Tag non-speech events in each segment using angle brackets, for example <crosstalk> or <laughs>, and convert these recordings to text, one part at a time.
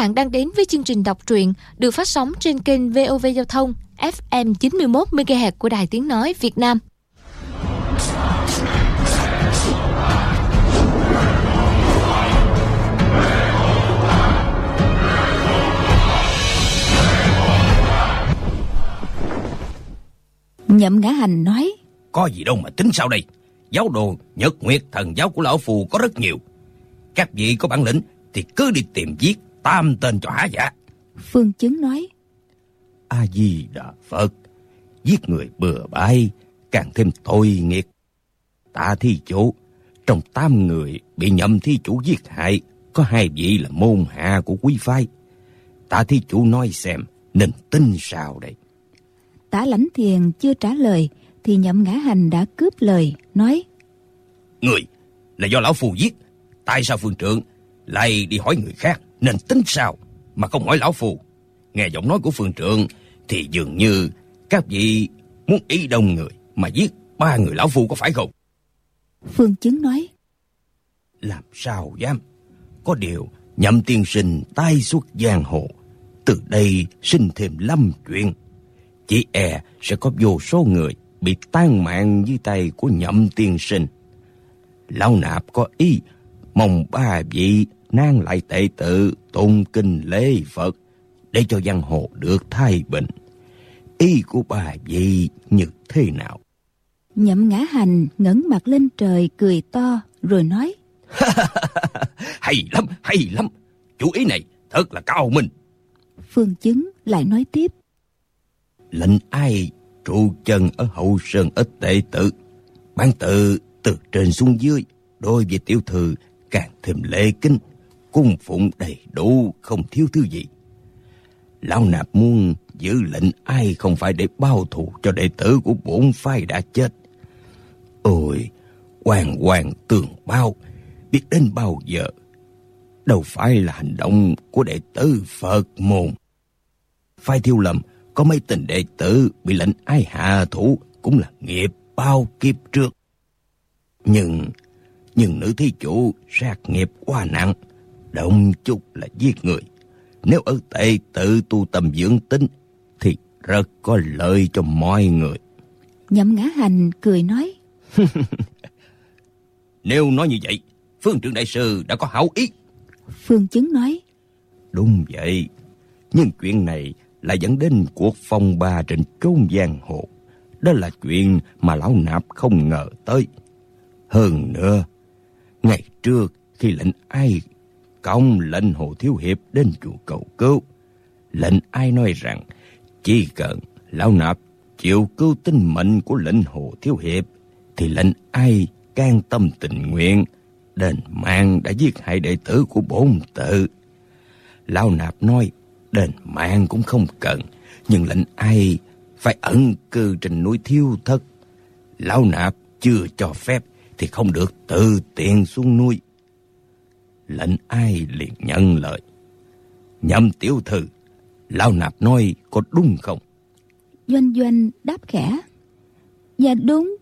Bạn đang đến với chương trình đọc truyện được phát sóng trên kênh VOV Giao thông FM 91 MHz của Đài Tiếng nói Việt Nam. Nhậm ngã hành nói Có gì đâu mà tính sao đây Giáo đồ Nhật Nguyệt thần giáo của Lão Phù có rất nhiều Các vị có bản lĩnh Thì cứ đi tìm giết tam tên cho há giả Phương chứng nói. A-di-đà Phật Giết người bừa bãi Càng thêm tội nghiệt Tạ thi chủ Trong tam người bị nhậm thi chủ giết hại Có hai vị là môn hạ của quý phái. Tạ thi chủ nói xem Nên tin sao đây? Tả lãnh thiền chưa trả lời Thì nhậm ngã hành đã cướp lời Nói. Người là do lão phù giết. Tại sao phương trượng lại đi hỏi người khác Nên tính sao Mà không hỏi lão phù Nghe giọng nói của phương trượng Thì dường như các vị muốn ý đông người Mà giết ba người lão phù có phải không? Phương chứng nói. Làm sao dám? Có điều nhậm tiên sinh tai xuất giang hồ Từ đây sinh thêm lâm chuyện. Chỉ e sẽ có vô số người Bị tan mạng dưới tay của nhậm tiên sinh. Lão nạp có ý Mong ba vị nan lại tệ tự tôn kinh lễ Phật Để cho văn hồ được thay bình. Ý của bà vị như thế nào? Nhậm ngã hành ngẩng mặt lên trời cười to Rồi nói <laughs> Hay lắm, hay lắm. Chủ ý này thật là cao minh. Phương chứng lại nói tiếp Lệnh ai trụ chân ở hậu sơn ở tệ tự Ban tự từ trên xuống dưới Đối với tiểu thư càng thêm lễ kinh Cung phụng đầy đủ không thiếu thứ gì. Lão nạp muốn giữ lệnh ai không phải để bao thù cho đệ tử của bổn phái đã chết. Ôi, hoàng hoàng tường bao, biết đến bao giờ? Đâu phải là hành động của đệ tử Phật môn. Phái thiêu lầm có mấy tình đệ tử bị lệnh ai hạ thủ cũng là nghiệp bao kiếp trước. Nhưng, nhưng nữ thí chủ sát nghiệp quá nặng, động chút là giết người. Nếu ở tệ tự tu tâm dưỡng tính thì rất có lợi cho mọi người. Nhậm ngã hành cười nói <laughs> Nếu nói như vậy, Phương trưởng đại sư đã có hảo ý. Phương chứng nói Đúng vậy, nhưng chuyện này là dẫn đến cuộc phong ba trên chốn giang hồ. Đó là chuyện mà lão nạp không ngờ tới. Hơn nữa, ngày trước khi lệnh ai công lệnh hồ thiếu hiệp đến chùa cầu cứu, lệnh ai nói rằng chỉ cần lão nạp chịu cứu tinh mệnh của lệnh hồ thiếu hiệp thì lệnh ai can tâm tình nguyện đền mạng đã giết hại đệ tử của bổn tự. Lão nạp nói đền mạng cũng không cần, nhưng lệnh ai phải ẩn cư trên núi thiêu thất. Lão nạp chưa cho phép thì không được tự tiện xuống núi. Lệnh ai liền nhận lời. Nhậm tiểu thư, lão nạp nói có đúng không? Doanh doanh đáp khẽ Dạ đúng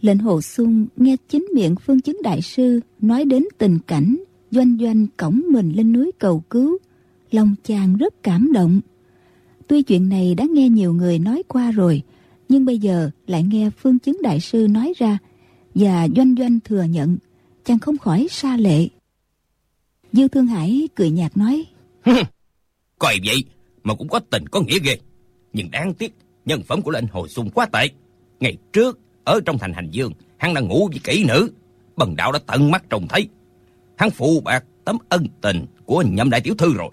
Lệnh hồ sung nghe chính miệng phương chứng đại sư nói đến tình cảnh doanh doanh cổng mình lên núi cầu cứu lòng chàng rất cảm động. Tuy chuyện này đã nghe nhiều người nói qua rồi, nhưng bây giờ lại nghe phương chứng đại sư nói ra và doanh doanh thừa nhận, chàng không khỏi xa lệ. Dư Thương Hải cười nhạt nói Coi vậy mà cũng có tình có nghĩa ghê. Nhưng đáng tiếc, nhân phẩm của lệnh hồi xung quá tệ. Ngày trước, ở trong thành hành dương, hắn đang ngủ với kỹ nữ. Bần đạo đã tận mắt trông thấy. Hắn phụ bạc tấm ân tình của nhậm đại tiểu thư rồi.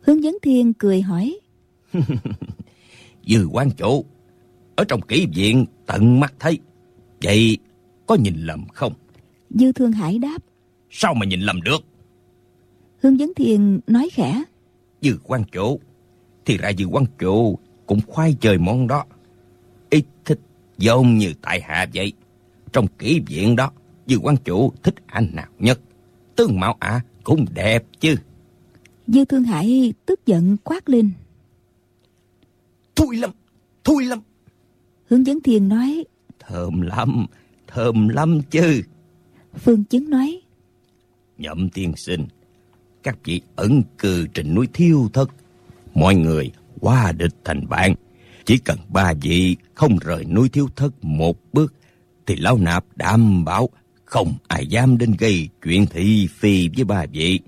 Hướng dẫn thiên cười hỏi <laughs> Dư quan chủ Ở trong kỹ viện tận mắt thấy Vậy có nhìn lầm không Dư Thương Hải đáp Sao mà nhìn lầm được Hướng dẫn thiên nói khẽ Dư quan chủ Thì ra dư quan chủ Cũng khoai chơi món đó Ít thích giống như tại hạ vậy Trong kỹ viện đó Dư quan chủ thích anh nào nhất Tương mạo ả cũng đẹp chứ Dư Thương Hải tức giận quát lên. Thui lắm, thui lắm. Hướng dẫn thiên nói. Thơm lắm, thơm lắm chứ. Phương chứng nói. Nhậm tiên sinh, các vị ẩn cư trên núi thiêu thất. Mọi người qua địch thành bạn. Chỉ cần ba vị không rời núi thiếu thất một bước, thì lão nạp đảm bảo không ai dám đến gây chuyện thị phi với ba vị.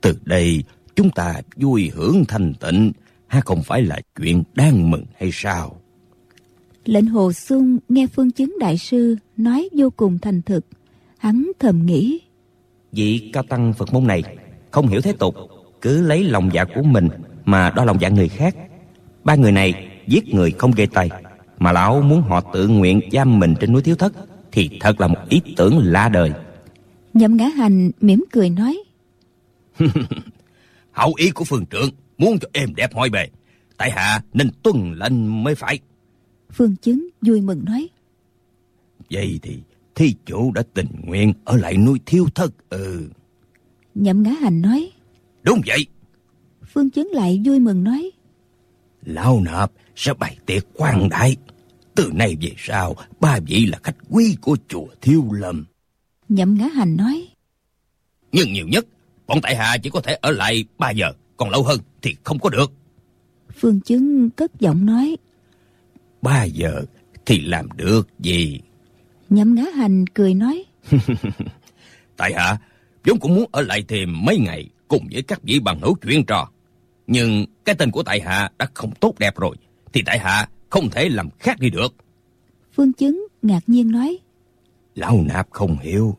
Từ đây, chúng ta vui hưởng thanh tịnh, ha không phải là chuyện đáng mừng hay sao? Lệnh Hồ Xuân nghe phương chứng đại sư nói vô cùng thành thực. Hắn thầm nghĩ. Vị cao tăng Phật môn này không hiểu thế tục, cứ lấy lòng dạ của mình mà đo lòng dạ người khác. Ba người này giết người không gây tay, mà lão muốn họ tự nguyện giam mình trên núi thiếu thất, thì thật là một ý tưởng lạ đời. Nhậm ngã hành mỉm cười nói. <laughs> Hậu ý của phương trưởng muốn cho êm đẹp mọi bề. Tại hạ nên tuân lệnh mới phải. Phương chứng vui mừng nói. Vậy thì thi chủ đã tình nguyện ở lại núi thiếu thất ừ. Nhậm ngã hành nói. Đúng vậy. Phương chứng lại vui mừng nói. Lão nạp sẽ bày tiệc quan đại. Từ nay về sau, ba vị là khách quý của chùa Thiêu Lâm. Nhậm ngã hành nói. Nhưng nhiều nhất, bọn tại hạ chỉ có thể ở lại ba giờ, còn lâu hơn thì không có được. Phương chứng cất giọng nói. Ba giờ thì làm được gì? Nhậm ngã hành cười nói. <laughs> tại hạ vốn cũng muốn ở lại thêm mấy ngày cùng với các vị bằng hữu chuyện trò. Nhưng cái tên của tại hạ đã không tốt đẹp rồi, thì tại hạ không thể làm khác đi được. Phương chứng ngạc nhiên nói. Lão nạp không hiểu,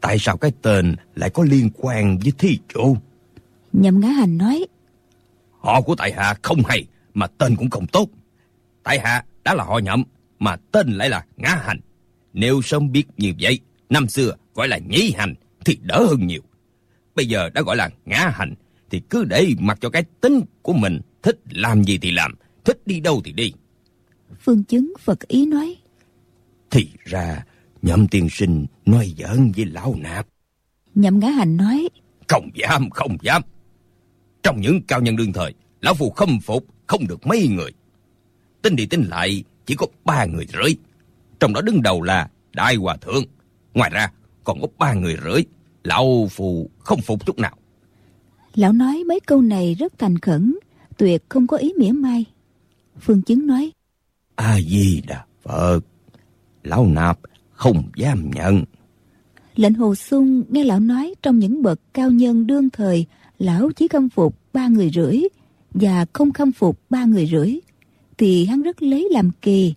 tại sao cái tên lại có liên quan với thi chủ? Nhậm ngã hành nói. Họ của tại hạ không hay, mà tên cũng không tốt. Tại hạ đã là họ nhậm, mà tên lại là ngã hành. Nếu sớm biết như vậy, năm xưa gọi là nhí hành thì đỡ hơn nhiều. Bây giờ đã gọi là ngã hành thì cứ để mặc cho cái tính của mình thích làm gì thì làm, thích đi đâu thì đi. Phương chứng Phật ý nói. Thì ra nhậm tiên sinh nói giỡn với lão nạp. Nhậm ngã hành nói. Không dám, không dám. Trong những cao nhân đương thời, lão phù khâm phục không được mấy người. Tính đi tính lại chỉ có ba người rưỡi. Trong đó đứng đầu là Đại Hòa Thượng. Ngoài ra còn có ba người rưỡi. Lão phù không phục chút nào. Lão nói mấy câu này rất thành khẩn, tuyệt không có ý mỉa mai. Phương Chứng nói, A-di-đà Phật, lão nạp không dám nhận. Lệnh Hồ Sung nghe lão nói trong những bậc cao nhân đương thời, lão chỉ khâm phục ba người rưỡi và không khâm phục ba người rưỡi, thì hắn rất lấy làm kỳ.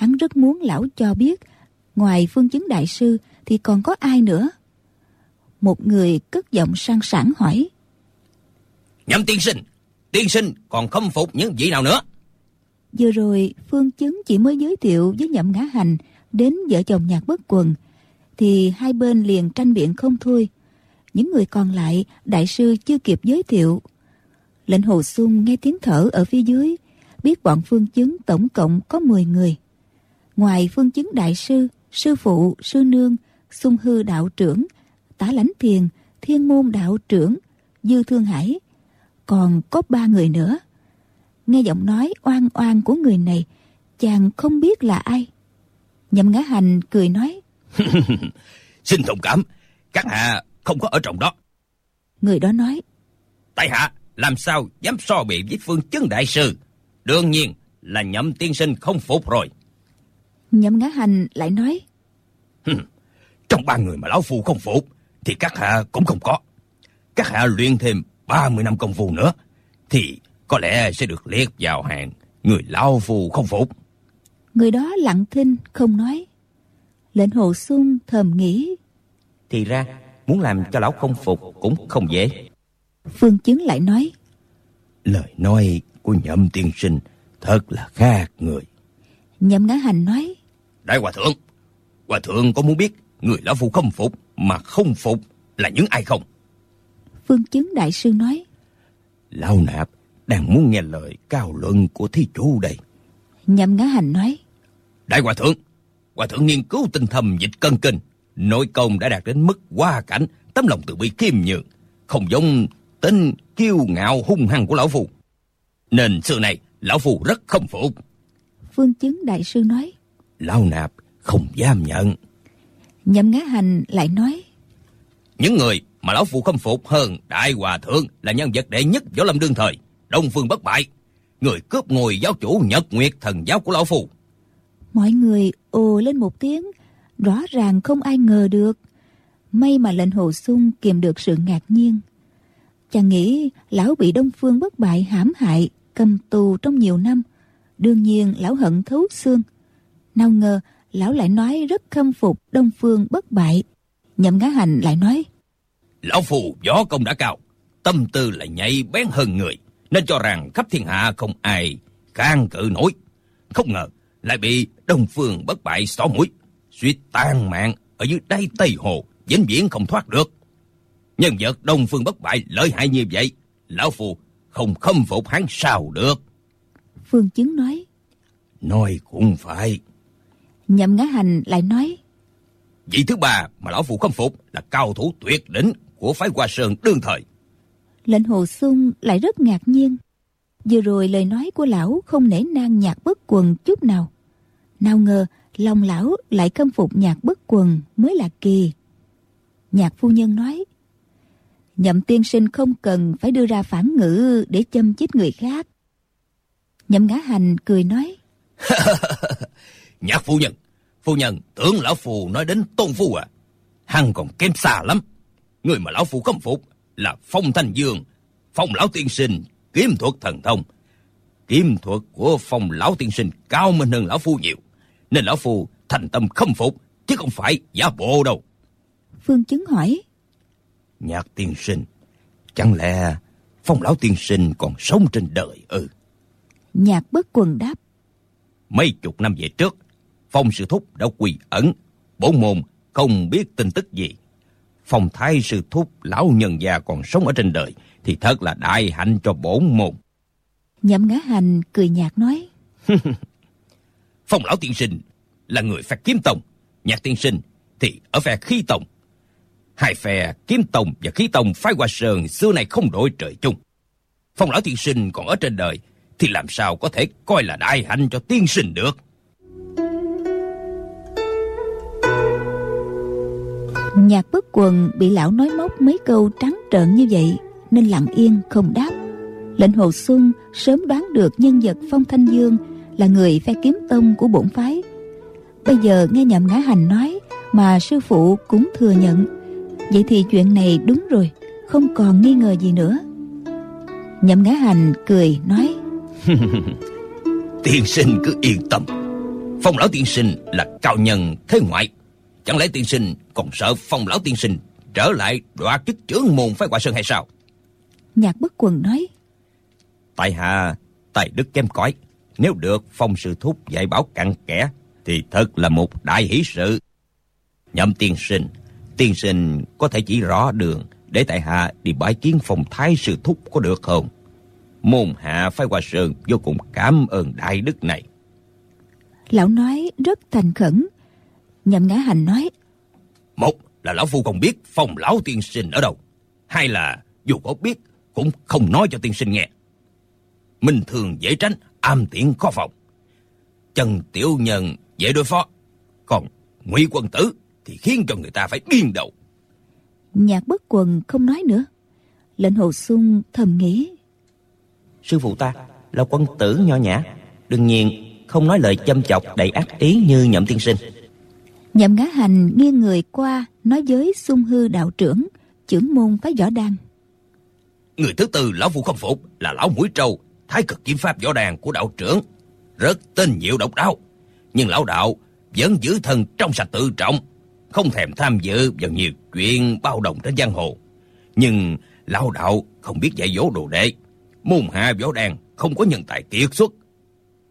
Hắn rất muốn lão cho biết, ngoài phương chứng đại sư thì còn có ai nữa? Một người cất giọng sang sảng hỏi. Nhậm tiên sinh, tiên sinh còn khâm phục những vị nào nữa? Vừa rồi Phương Chứng chỉ mới giới thiệu với Nhậm Ngã Hành đến vợ chồng nhạc bất quần, thì hai bên liền tranh biện không thôi. Những người còn lại đại sư chưa kịp giới thiệu. Lệnh Hồ Xuân nghe tiếng thở ở phía dưới, biết bọn Phương Chứng tổng cộng có 10 người. Ngoài Phương Chứng đại sư, sư phụ, sư nương, sung hư đạo trưởng, tả lãnh thiền, thiên môn đạo trưởng, dư thương hải, còn có ba người nữa. Nghe giọng nói oan oan của người này, chàng không biết là ai. Nhậm ngã hành cười nói. <laughs> Xin thông cảm, các hạ không có ở trong đó. Người đó nói. Tại hạ làm sao dám so bị với phương chứng đại sư. Đương nhiên là nhậm tiên sinh không phục rồi. Nhậm ngã hành lại nói. Trong ba người mà lão phu không phục, thì các hạ cũng không có. Các hạ luyện thêm 30 năm công phu nữa, thì có lẽ sẽ được liệt vào hàng người lão phu không phục. Người đó lặng thinh không nói. Lệnh hồ sung thầm nghĩ. Thì ra, muốn làm cho lão không phục cũng không dễ. Phương chứng lại nói. Lời nói của nhậm tiên sinh thật là khác người. Nhậm ngã hành nói. Đại hòa thượng, hòa thượng có muốn biết người lão phu không phục mà không phục là những ai không? Phương chứng đại sư nói. Lão nạp đang muốn nghe lời cao luận của thí chủ đây. Nhậm ngã hành nói. Đại hòa thượng, hòa thượng nghiên cứu tinh thầm dịch cân kinh. Nội công đã đạt đến mức qua cảnh, tấm lòng từ bi khiêm nhường. Không giống tính kiêu ngạo hung hăng của lão phu. Nên xưa này, lão phu rất không phục. Phương chứng đại sư nói. Lão nạp không dám nhận. Nhậm ngã hành lại nói. Những người mà lão phu khâm phục hơn đại hòa thượng là nhân vật đệ nhất võ lâm đương thời, Đông Phương bất bại, người cướp ngôi giáo chủ Nhật Nguyệt thần giáo của lão phu. Mọi người ồ lên một tiếng, rõ ràng không ai ngờ được. May mà lệnh hồ sung kìm được sự ngạc nhiên. Chàng nghĩ lão bị Đông Phương bất bại hãm hại, cầm tù trong nhiều năm. Đương nhiên lão hận thấu xương. Nào ngờ lão lại nói rất khâm phục Đông Phương bất bại. Nhậm ngá hành lại nói Lão phù gió công đã cao, tâm tư lại nhạy bén hơn người, nên cho rằng khắp thiên hạ không ai can cự nổi. Không ngờ lại bị Đông Phương bất bại xỏ mũi, suýt tan mạng ở dưới đáy Tây Hồ, vĩnh viễn không thoát được. Nhân vật Đông Phương bất bại lợi hại như vậy, lão phù không khâm phục hắn sao được. Phương Chứng nói Nói cũng phải. Nhậm ngã hành lại nói Vị thứ ba mà lão phù khâm phục là cao thủ tuyệt đỉnh của phái Hoa Sơn đương thời. Lệnh Hồ Sung lại rất ngạc nhiên. Vừa rồi lời nói của lão không nể nang nhạc bất quần chút nào. Nào ngờ lòng lão lại khâm phục nhạc bất quần mới là kỳ. Nhạc phu nhân nói Nhậm tiên sinh không cần phải đưa ra phản ngữ để châm chích người khác. Nhậm ngã hành cười nói <laughs> Nhạc phu nhân, phu nhân tưởng lão phù nói đến tôn phu à. Hắn còn kém xa lắm. Người mà lão phu khâm phục là Phong Thanh Dương, Phong lão tiên sinh, kiếm thuật thần thông. Kiếm thuật của Phong lão tiên sinh cao minh hơn lão phu nhiều, nên lão phu thành tâm khâm phục chứ không phải giả bộ đâu. Phương chứng hỏi. Nhạc tiên sinh, chẳng lẽ Phong lão tiên sinh còn sống trên đời ư? Ừ. Nhạc bất quần đáp. Mấy chục năm về trước, Phong sư thúc đã quỳ ẩn, bổn môn không biết tin tức gì. Phong thái sư thúc lão nhân già còn sống ở trên đời thì thật là đại hạnh cho bổn môn. Nhậm ngã hành cười nhạt nói. <laughs> Phong lão tiên sinh là người phe kiếm tông, nhạc tiên sinh thì ở phe khí tông. Hai phe kiếm tông và khí tông phái qua sơn xưa này không đổi trời chung. Phong lão tiên sinh còn ở trên đời thì làm sao có thể coi là đại hạnh cho tiên sinh được. Nhạc bất quần bị lão nói móc mấy câu trắng trợn như vậy nên lặng yên không đáp. Lệnh Hồ Xuân sớm đoán được nhân vật Phong Thanh Dương là người phe kiếm tông của bổn phái. Bây giờ nghe nhậm ngã hành nói mà sư phụ cũng thừa nhận. Vậy thì chuyện này đúng rồi, không còn nghi ngờ gì nữa. Nhậm ngã hành cười nói <laughs> Tiên sinh cứ yên tâm Phong lão tiên sinh là cao nhân thế ngoại Chẳng lẽ tiên sinh còn sợ phong lão tiên sinh trở lại đoạt chức trưởng môn phái quả sơn hay sao? Nhạc bất quần nói. Tại hạ, tài đức kém cỏi. Nếu được phong sư thúc dạy bảo cặn kẽ, thì thật là một đại hỷ sự. Nhậm tiên sinh, tiên sinh có thể chỉ rõ đường để tại hạ đi bái kiến phong thái sư thúc có được không? Môn hạ phái quả sơn vô cùng cảm ơn đại đức này. Lão nói rất thành khẩn, Nhậm ngã hành nói. Một là lão phu không biết phong lão tiên sinh ở đâu. Hai là dù có biết cũng không nói cho tiên sinh nghe. Minh thường dễ tránh, am tiện khó phòng. Trần tiểu nhân dễ đối phó. Còn ngụy quân tử thì khiến cho người ta phải điên đầu. Nhạc bất quần không nói nữa. Lệnh hồ sung thầm nghĩ. Sư phụ ta là quân tử nho nhã. Đương nhiên không nói lời châm chọc đầy ác ý như nhậm tiên sinh. Nhậm ngã hành nghiêng người qua nói với sung hư đạo trưởng trưởng môn phái võ đan. Người thứ tư, lão phu không phục, là lão mũi trâu, thái cực kiếm pháp võ đàn của đạo trưởng. Rất tinh diệu độc đáo, nhưng lão đạo vẫn giữ thân trong sạch tự trọng, không thèm tham dự vào nhiều chuyện bao đồng trên giang hồ. Nhưng lão đạo không biết dạy dỗ đồ đệ, môn hạ võ đàn không có nhân tài kiệt xuất.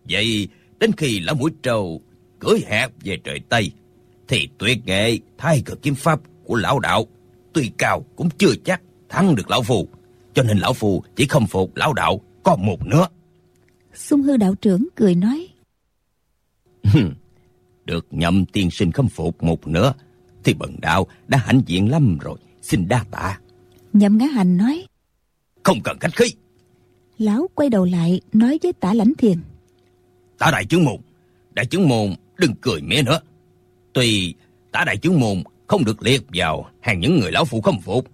Vậy đến khi lão mũi trâu cưỡi hẹp về trời tây thì tuyệt nghệ thái cực kiếm pháp của lão đạo tuy cao cũng chưa chắc thắng được lão phù cho nên lão phù chỉ không phục lão đạo còn một nữa xung hư đạo trưởng cười nói. Được nhậm tiên sinh khâm phục một nữa thì bần đạo đã hãnh diện lắm rồi xin đa tạ. Nhậm ngã hành nói. Không cần khách khí. Lão quay đầu lại nói với tả lãnh thiền. Tả đại chứng môn đại chứng môn đừng cười mẹ nữa Tuy tả đại chứng môn không được liệt vào hàng những người lão phụ không phục,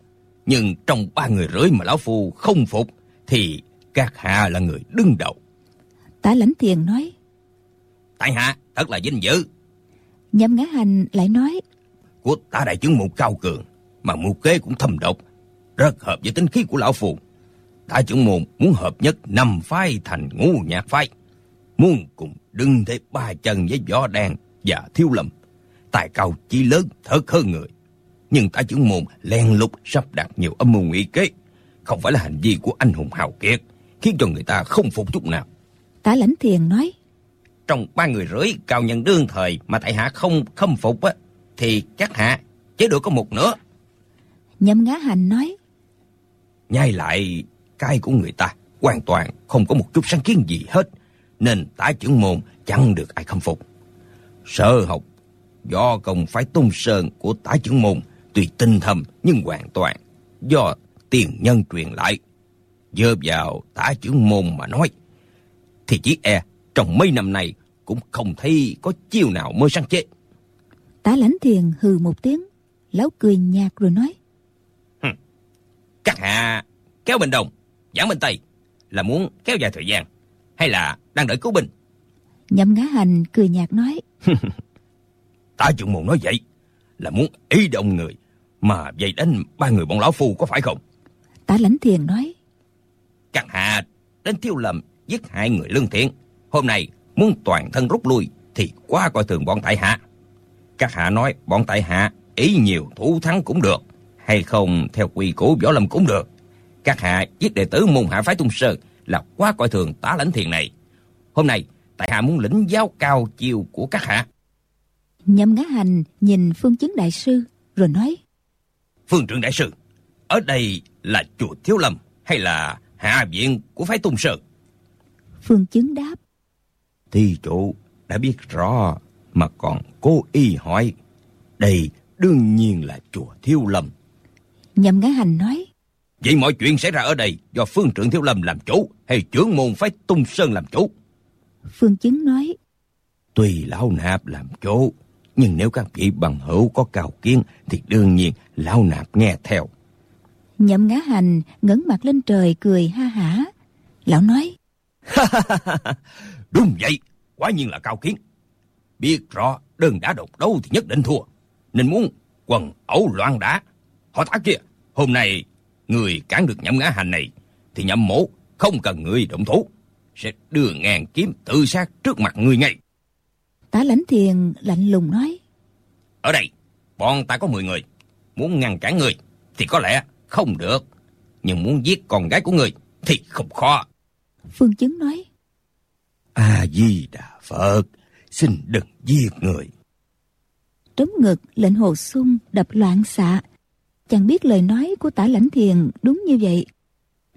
Nhưng trong ba người rưỡi mà lão phu không phục thì các hạ là người đứng đầu. Tả lãnh thiền nói. Tại hạ thật là vinh dự. Nhậm ngã hành lại nói. Của tả đại chứng mục cao cường mà mưu kế cũng thâm độc. Rất hợp với tính khí của lão phu. Tả trưởng môn muốn hợp nhất năm phái thành ngũ nhạc phái. Muốn cùng đừng thế ba chân với võ đàn và thiếu lầm. Tài cao chí lớn thật hơn người. Nhưng tả trưởng môn len lút sắp đặt nhiều âm mưu nguy kế. Không phải là hành vi của anh hùng hào kiệt. Khiến cho người ta không phục chút nào. Tả lãnh thiền nói. Trong ba người rưỡi cao nhân đương thời mà tại hạ không khâm phục á, thì chắc hạ chỉ được có một nữa. Nhậm ngã hành nói. Nhai lại cái của người ta hoàn toàn không có một chút sáng kiến gì hết, nên tả trưởng môn chẳng được ai khâm phục. Sở học do công phái tung sơn của tả trưởng môn tuy tinh thầm nhưng hoàn toàn do tiền nhân truyền lại. Dơ vào tả trưởng môn mà nói, thì chỉ e trong mấy năm này cũng không thấy có chiêu nào mới sáng chế. Tả lãnh thiền hừ một tiếng, lão cười nhạt rồi nói. Các hạ kéo bên đông, giảng bên tây là muốn kéo dài thời gian hay là đang đợi cứu binh? Nhậm ngã hành cười nhạt nói. <laughs> Ta trưởng môn nói vậy là muốn ý động người mà vậy đánh ba người bọn lão phu có phải không? Tả lãnh thiền nói. Các hạ đến thiếu lầm giết hại người lương thiện. Hôm nay muốn toàn thân rút lui thì quá coi thường bọn tại hạ. Các hạ nói bọn tại hạ ý nhiều thủ thắng cũng được, hay không theo quy củ võ lâm cũng được. Các hạ giết đệ tử môn hạ phái tung sơn là quá coi thường tả lãnh thiền này. Hôm nay tại hạ muốn lĩnh giáo cao chiêu của các hạ. Nhậm ngã hành nhìn phương chứng đại sư rồi nói. Phương trưởng đại sư, ở đây là chùa Thiếu Lâm hay là hạ viện của phái tung sơn? Phương chứng đáp. Thi chủ đã biết rõ mà còn cố ý hỏi. Đây đương nhiên là chùa Thiếu Lâm. Nhậm ngã hành nói. Vậy mọi chuyện xảy ra ở đây do phương trưởng Thiếu Lâm làm chủ hay trưởng môn phái Tung Sơn làm chủ? Phương chứng nói. Tùy lão nạp làm chủ, nhưng nếu các vị bằng hữu có cao kiến thì đương nhiên lão nạp nghe theo. Nhậm ngã hành ngẩng mặt lên trời cười ha hả. Lão nói. Đúng vậy, quả nhiên là cao kiến. Biết rõ đơn đã độc đấu thì nhất định thua. Nên muốn quần ẩu loạn đá. Họ thả kia, hôm nay người cản được nhậm ngã hành này thì nhậm mổ không cần người động thủ. Sẽ đưa ngàn kiếm tự sát trước mặt người ngay. Tả lãnh thiền lạnh lùng nói. Ở đây, bọn ta có 10 người. Muốn ngăn cản người thì có lẽ không được. Nhưng muốn giết con gái của người thì không khó. Phương chứng nói. A-di-đà Phật, xin đừng giết người. Trống ngực lệnh hồ sung đập loạn xạ. Chàng biết lời nói của tả lãnh thiền đúng như vậy.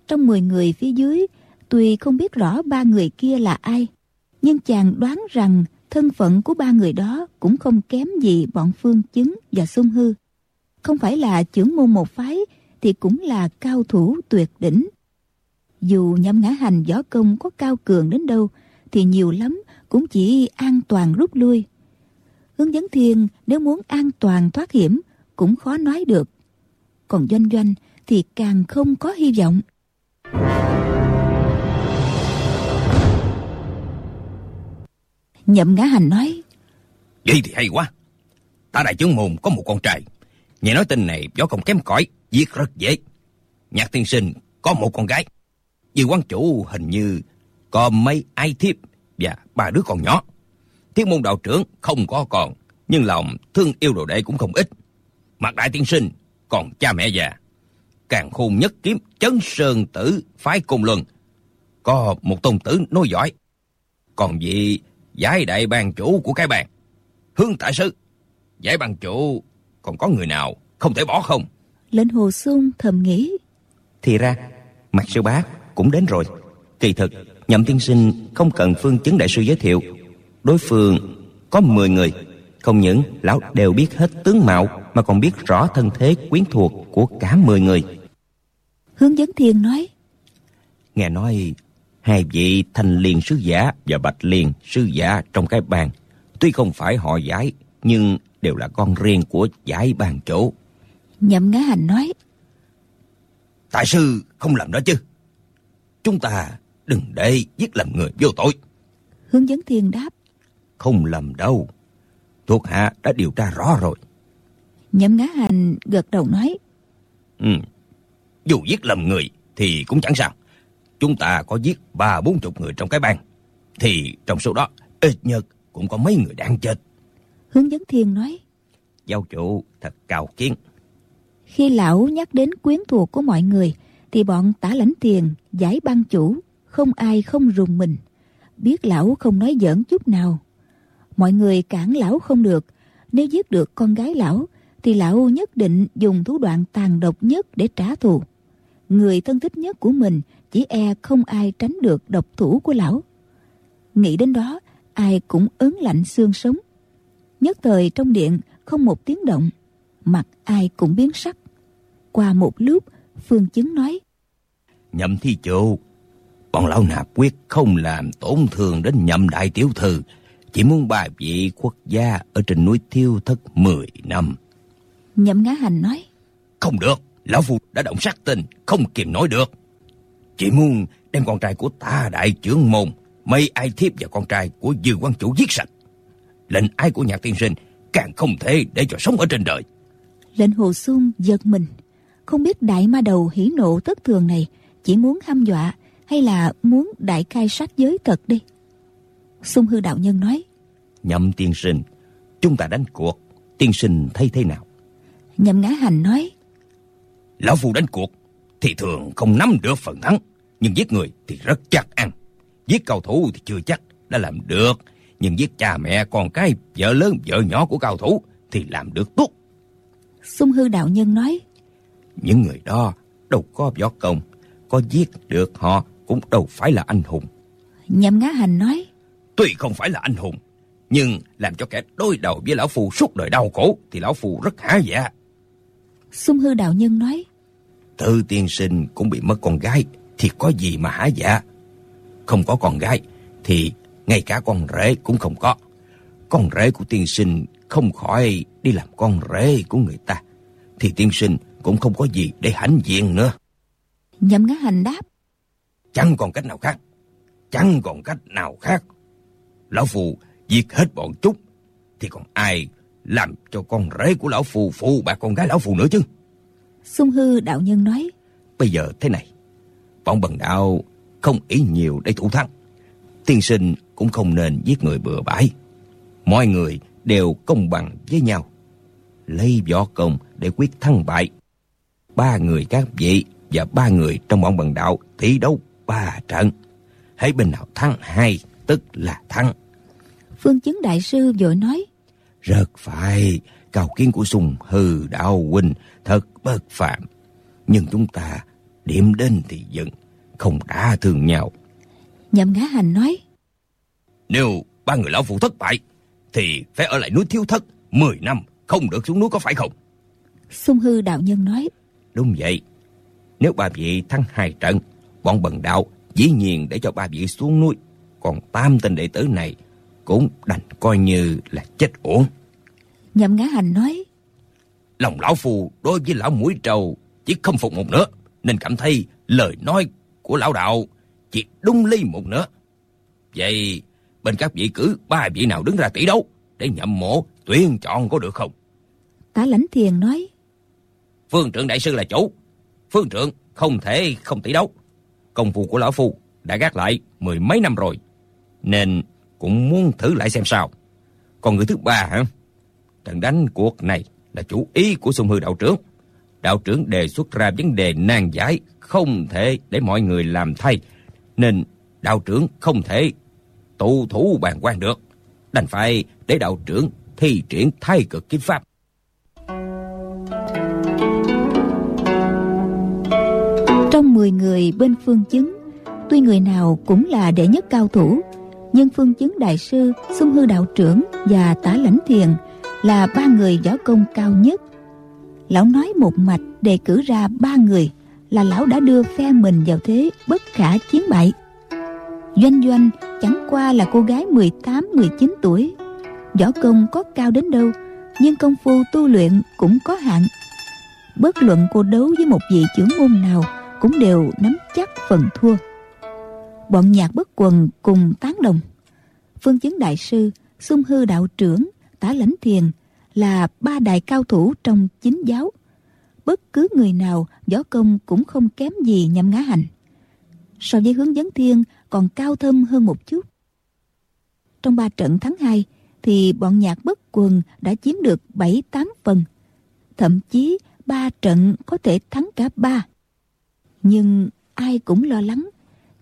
Trong 10 người phía dưới, tuy không biết rõ ba người kia là ai, nhưng chàng đoán rằng thân phận của ba người đó cũng không kém gì bọn phương chứng và sung hư. Không phải là trưởng môn một phái thì cũng là cao thủ tuyệt đỉnh. Dù nhâm ngã hành võ công có cao cường đến đâu thì nhiều lắm cũng chỉ an toàn rút lui. Hướng dẫn thiên nếu muốn an toàn thoát hiểm cũng khó nói được. Còn doanh doanh thì càng không có hy vọng. Nhậm ngã hành nói, Vậy thì hay quá. Ta đại chứng môn có một con trai. Nghe nói tin này võ công kém cỏi Giết rất dễ. Nhạc tiên sinh có một con gái. Vì quan chủ hình như Có mấy ai thiếp Và ba đứa con nhỏ. Thiên môn đạo trưởng không có còn Nhưng lòng thương yêu đồ đệ cũng không ít. Mặt đại tiên sinh còn cha mẹ già. Càng khôn nhất kiếm chấn sơn tử phái cùng luân. Có một tôn tử nói giỏi Còn vị giải đại ban chủ của cái bàn Hương tại sư Giải ban chủ còn có người nào không thể bỏ không? Lệnh hồ sung thầm nghĩ. Thì ra Mặt sư bá cũng đến rồi. Kỳ thực nhậm tiên sinh không cần phương chứng đại sư giới thiệu. Đối phương có 10 người. Không những lão đều biết hết tướng mạo Mà còn biết rõ thân thế quyến thuộc của cả 10 người. Hướng dẫn thiên nói. Nghe nói hai vị thanh liền sứ giả và bạch liền sứ giả trong cái bàn tuy không phải họ giải nhưng đều là con riêng của giải bàn chủ nhậm ngã hành nói Tại sư không làm đó chứ. Chúng ta đừng để giết làm người vô tội. Hướng dẫn thiên đáp. Không lầm đâu. Thuộc hạ đã điều tra rõ rồi. Nhậm ngã hành gật đầu nói. Ừ. Dù giết lầm người thì cũng chẳng sao. Chúng ta có giết ba bốn chục người trong cái bang. Thì trong số đó ít nhất cũng có mấy người đang chết. Hướng dẫn thiên nói. Giáo chủ thật cao kiến. Khi lão nhắc đến quyến thuộc của mọi người thì bọn tả lãnh tiền, giải băng chủ, không ai không rùng mình. Biết lão không nói giỡn chút nào. Mọi người cản lão không được. Nếu giết được con gái lão thì lão nhất định dùng thủ đoạn tàn độc nhất để trả thù. Người thân thích nhất của mình chỉ e không ai tránh được độc thủ của lão. Nghĩ đến đó, ai cũng ớn lạnh xương sống. Nhất thời trong điện không một tiếng động, mặt ai cũng biến sắc. Qua một lúc, Phương Chứng nói. Nhậm thi chủ, bọn lão nạp quyết không làm tổn thương đến nhậm đại tiểu thư, chỉ muốn bà vị quốc gia ở trên núi thiêu thất 10 năm. Nhậm ngã hành nói. Không được, lão phu đã động sát tình, không kìm nói được. Chỉ muốn đem con trai của ta đại trưởng môn, mấy ai thiếp và con trai của dư quan chủ giết sạch. Lệnh ai của nhạc tiên sinh càng không thể để cho sống ở trên đời. Lệnh hồ xuân giật mình, không biết đại ma đầu hỉ nộ thất thường này chỉ muốn hăm dọa hay là muốn đại khai sát giới thật đi. Xung hư đạo nhân nói. Nhậm tiên sinh, chúng ta đánh cuộc, tiên sinh thấy thế nào? Nhậm ngã hành nói. Lão Phu đánh cuộc thì thường không nắm được phần thắng, nhưng giết người thì rất chắc ăn. Giết cao thủ thì chưa chắc đã làm được, nhưng giết cha mẹ con cái, vợ lớn vợ nhỏ của cao thủ thì làm được tốt. Xung hư đạo nhân nói. Những người đó đâu có võ công, có giết được họ cũng đâu phải là anh hùng. Nhậm ngã hành nói. Tuy không phải là anh hùng, nhưng làm cho kẻ đối đầu với lão phù suốt đời đau khổ thì lão phù rất hả dạ. Xung hư đạo nhân nói. Tự tiên sinh cũng bị mất con gái thì có gì mà hả dạ. Không có con gái thì ngay cả con rể cũng không có. Con rể của tiên sinh không khỏi đi làm con rể của người ta. Thì tiên sinh cũng không có gì để hãnh diện nữa. Nhậm ngã hành đáp. Chẳng còn cách nào khác. Chẳng còn cách nào khác. Lão Phù giết hết bọn chúng. Thì còn ai làm cho con rể của Lão Phù phụ bạc con gái Lão Phù nữa chứ. Xung hư đạo nhân nói. Bây giờ thế này. Bọn bần đạo không ý nhiều để thủ thắng. Tiên sinh cũng không nên giết người bừa bãi. Mọi người đều công bằng với nhau. Lấy võ công để quyết thắng bại. Ba người các vị và ba người trong bọn bần đạo thi đấu ba trận. Hãy bên nào thắng hai tức là thắng. Phương chứng đại sư vội nói. Rất phải, cao kiến của sùng hư đạo huynh thật bất phạm. Nhưng chúng ta điểm đến thì dừng, không đã thương nhau. Nhậm ngã hành nói. Nếu ba người lão phụ thất bại, thì phải ở lại núi thiếu thất 10 năm, không được xuống núi có phải không? Xung hư đạo nhân nói. Đúng vậy. Nếu ba vị thắng hai trận, bọn bần đạo dĩ nhiên để cho ba vị xuống núi. Còn tam tên đệ tử này cũng đành coi như là chết uổng. Nhậm ngã hành nói. Lòng lão phù đối với lão mũi trầu chỉ không phục một nữa, nên cảm thấy lời nói của lão đạo chỉ đúng lý một nữa. Vậy bên các vị cử ba vị nào đứng ra tỷ đấu để nhậm mộ tuyên chọn có được không? Tả lãnh thiền nói. Phương trưởng đại sư là chủ. Phương trưởng không thể không tỷ đấu. Công phu của lão phu đã gác lại mười mấy năm rồi. Nên cũng muốn thử lại xem sao. Còn người thứ ba hả? Trận đánh cuộc này là chủ ý của sung Hư đạo trưởng. Đạo trưởng đề xuất ra vấn đề nan giải không thể để mọi người làm thay. Nên đạo trưởng không thể tụ thủ bàn quan được. Đành phải để đạo trưởng thi triển thay cực kiếm pháp. Trong 10 người bên phương chứng, tuy người nào cũng là đệ nhất cao thủ, nhưng phương chứng đại sư, xung hư đạo trưởng và tả lãnh thiền là ba người võ công cao nhất. Lão nói một mạch đề cử ra ba người là lão đã đưa phe mình vào thế bất khả chiến bại. Doanh Doanh chẳng qua là cô gái 18-19 tuổi. Võ công có cao đến đâu, nhưng công phu tu luyện cũng có hạn. Bất luận cô đấu với một vị trưởng môn nào cũng đều nắm chắc phần thua bọn nhạc bất quần cùng tán đồng phương chứng đại sư xung hư đạo trưởng tả lãnh thiền là ba đại cao thủ trong chính giáo. Bất cứ người nào võ công cũng không kém gì nhậm ngã hành. So với hướng dẫn thiên còn cao thâm hơn một chút. Trong ba trận thắng hai thì bọn nhạc bất quần đã chiếm được bảy, tám phần. Thậm chí ba trận có thể thắng cả ba. Nhưng ai cũng lo lắng,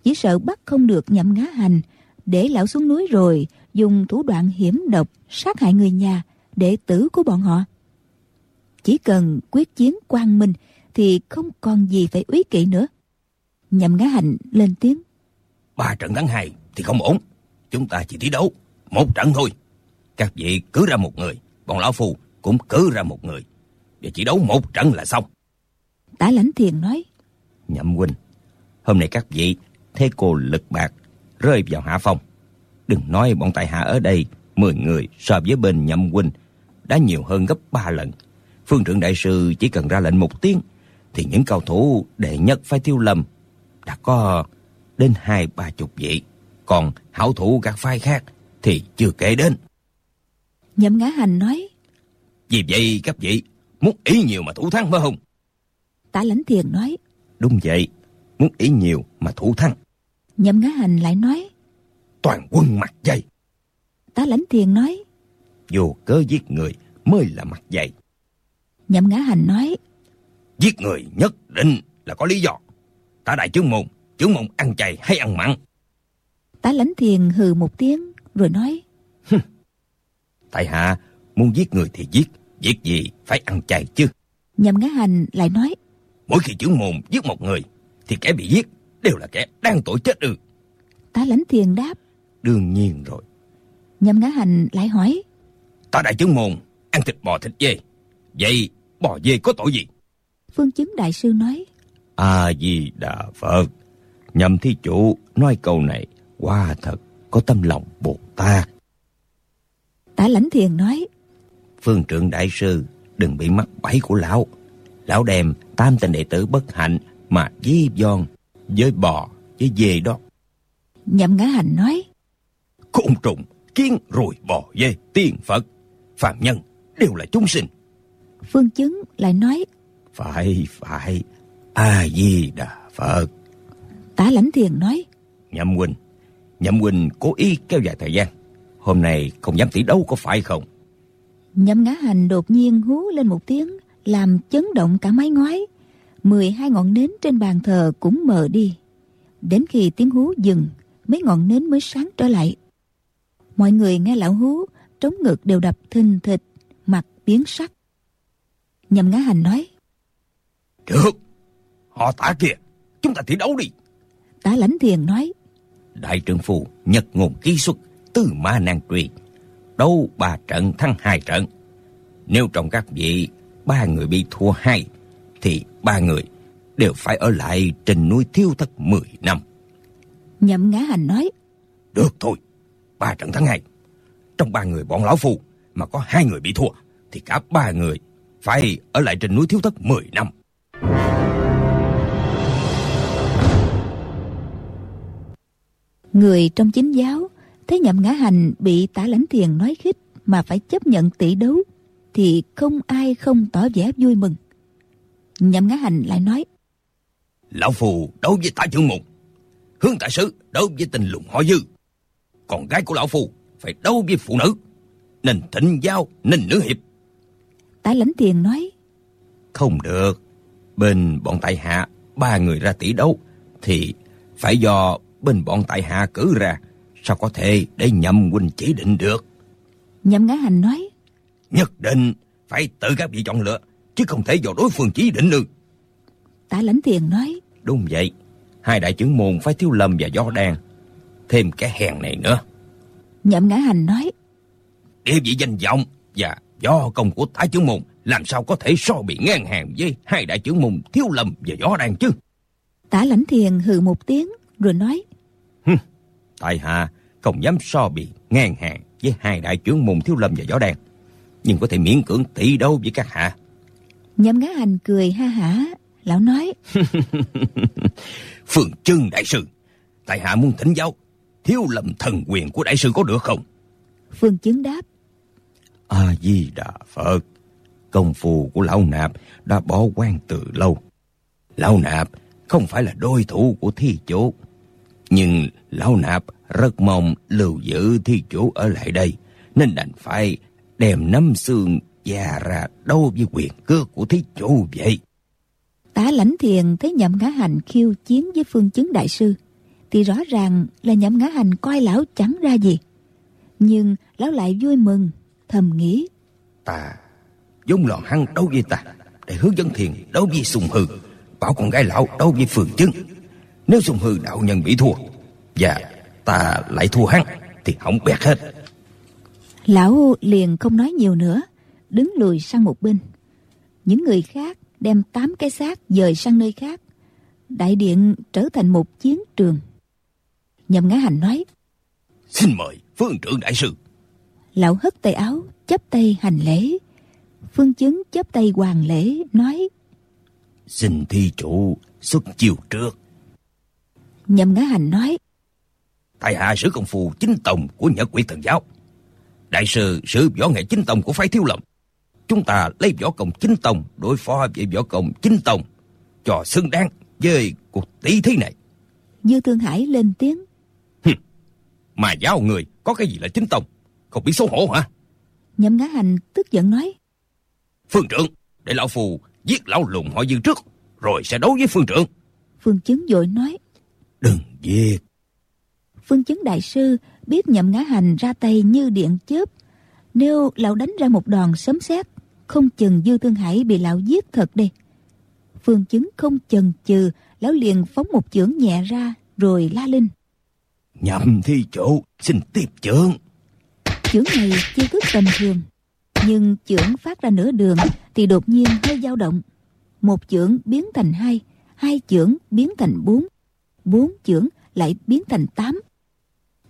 chỉ sợ bắt không được nhậm ngá hành để lão xuống núi rồi dùng thủ đoạn hiểm độc sát hại người nhà đệ tử của bọn họ. Chỉ cần quyết chiến quang minh thì không còn gì phải úy kỵ nữa. Nhậm ngá hành lên tiếng. Ba trận thắng hai thì không ổn. Chúng ta chỉ thi đấu một trận thôi. Các vị cứ ra một người bọn lão phu cũng cứ ra một người. Và chỉ đấu một trận là xong. Tả lãnh thiền nói. Nhậm huynh hôm nay các vị thế cô lực bạc rơi vào hạ phong đừng nói bọn tại hạ ở đây mười người so với bên nhậm huynh đã nhiều hơn gấp ba lần. Phương trưởng đại sư chỉ cần ra lệnh một tiếng thì những cao thủ đệ nhất phải tiêu lâm đã có đến hai ba chục vị. Còn hảo thủ các phái khác thì chưa kể đến. Nhậm ngã hành nói vì vậy các vị muốn ý nhiều mà thủ thắng phải không? Tả lãnh thiền nói đúng vậy muốn ý nhiều mà thủ thắng. Nhậm ngã hành lại nói toàn quân mặt dày tá lãnh thiền nói vô cớ giết người mới là mặt dày nhậm ngã hành nói giết người nhất định là có lý do. Ta đại chứng môn chứng môn ăn chay hay ăn mặn? Tá lãnh thiền hừ một tiếng rồi nói tại hạ muốn giết người thì giết giết gì phải ăn chay chứ? Nhậm ngã hành lại nói mỗi khi chứng môn giết một người thì kẻ bị giết đều là kẻ đang tội chết ư. Tá lãnh thiền đáp đương nhiên rồi. Nhậm ngã hành lại hỏi ta đại chứng môn ăn thịt bò thịt dê. Vậy bò dê có tội gì? Phương chứng đại sư nói a di đà phật. Nhậm thí chủ nói câu này quả thật có tâm lòng bồ tát. Tả lãnh thiền nói phương trượng đại sư đừng bị mắc bẫy của lão. Lão đem tam tên đệ tử bất hạnh mà di von với bò với dê đó. Nhậm ngã hành nói côn trùng kiến rồi bò dê tiên phật. Phạm nhân đều là chúng sinh. Phương chứng lại nói phải phải a di đà phật. Tả lãnh thiền nói nhậm huynh nhậm huynh cố ý kéo dài thời gian. Hôm nay không dám tỷ đấu có phải không? Nhậm ngã hành đột nhiên hú lên một tiếng làm chấn động cả mái ngói. Mười hai ngọn nến trên bàn thờ cũng mờ đi. Đến khi tiếng hú dừng mấy ngọn nến mới sáng trở lại mọi người nghe lão hú trống ngực đều đập thình thịch mặt biến sắc nhậm ngã hành nói được họ tả kìa chúng ta thi đấu đi tả lãnh thiền nói đại trượng phu nhật ngôn ký xuất tư ma nan truy đấu ba trận thắng hai trận nếu trong các vị ba người bị thua hai thì ba người đều phải ở lại trên núi thiêu thất 10 năm. Nhậm ngã hành nói. Được thôi, ba trận thắng hai. Trong ba người bọn lão phu mà có hai người bị thua thì cả ba người phải ở lại trên núi thiếu thất 10 năm. Người trong chính giáo thấy nhậm ngã hành bị tả lãnh thiền nói khích mà phải chấp nhận tỷ đấu thì không ai không tỏ vẻ vui mừng. Nhậm ngã hành lại nói Lão Phù đấu với tả trưởng mục Hướng tại sứ đấu với tình lùng họ dư Còn gái của Lão Phù Phải đấu với phụ nữ Nên thịnh giao nên nữ hiệp Tả lãnh tiền nói Không được Bên bọn tại hạ Ba người ra tỷ đấu Thì phải do bên bọn tại hạ cử ra Sao có thể để nhậm huynh chỉ định được Nhậm ngã hành nói Nhất định phải tự các vị chọn lựa chứ không thể do đối phương chỉ định được. Tả lãnh thiền nói. Đúng vậy, hai đại chứng môn phải thiếu lâm và do đan, thêm cái hèn này nữa. Nhậm ngã hành nói. Địa vị danh vọng và do công của tả chứng môn làm sao có thể so bị ngang hàng với hai đại chứng môn thiếu lâm và gió đan chứ. Tả lãnh thiền hừ một tiếng rồi nói. Tại hạ không dám so bị ngang hàng với hai đại trưởng môn thiếu lâm và gió đan nhưng có thể miễn cưỡng tỷ đấu với các hạ Nhậm ngã hành cười ha hả Lão nói <laughs> Phương Trưng Đại Sư Tại hạ muốn thỉnh giáo Thiếu lầm thần quyền của Đại Sư có được không? Phương Chứng đáp. A-di-đà Phật. Công phu của Lão Nạp đã bỏ quan từ lâu. Lão Nạp không phải là đối thủ của thi chủ. Nhưng Lão Nạp rất mong lưu giữ thi chủ ở lại đây Nên đành phải đem nắm xương già ra đâu với quyền cước của thí chủ vậy. Tá lãnh thiền thấy nhậm ngã hành khiêu chiến với phương chứng đại sư Thì rõ ràng là nhậm ngã hành coi lão chẳng ra gì. Nhưng lão lại vui mừng Thầm nghĩ. Ta giống lò hăng đấu với ta Để hướng dẫn thiền đấu với sùng hư Bảo con gái lão đấu với phương chứng Nếu sùng hư đạo nhân bị thua Và ta lại thua hắn Thì hỏng bét hết. Lão liền không nói nhiều nữa Đứng lùi sang một bên. Những người khác đem tám cái xác dời sang nơi khác. Đại điện trở thành một chiến trường Nhậm ngã hành nói Xin mời phương trưởng đại sư. Lão hất tay áo chấp tay hành lễ. Phương chứng chấp tay hoàng lễ nói Xin thi chủ xuất chiều trước. Nhậm ngã hành nói Tại hạ sử công phu chính tông của Nhật Quỷ Thần Giáo. Đại sư sử võ nghệ chính tông của phái thiếu lầm Chúng ta lấy võ công chính tông Đối phó với võ công chính tông Cho xứng đáng với cuộc tỷ thí này. Dư Thương Hải lên tiếng Mà giáo người có cái gì là chính tông? Không biết xấu hổ hả? Nhậm ngã hành tức giận nói. Phương trưởng Để lão phù giết lão lùng họ dư trước Rồi sẽ đấu với phương trưởng. Phương chứng vội nói. Đừng giết. Phương chứng đại sư biết nhậm ngã hành ra tay như điện chớp. Nếu lão đánh ra một đòn sấm sét Không chừng Dư Thương Hải bị lão giết thật đi Phương chứng không chần chừ Lão liền phóng một chưởng nhẹ ra Rồi la lên Nhậm thi chủ Xin tiếp chưởng Chưởng này chưa thức tầm thường Nhưng chưởng phát ra nửa đường Thì đột nhiên hơi dao động. Một chưởng biến thành hai Hai chưởng biến thành bốn Bốn chưởng lại biến thành tám.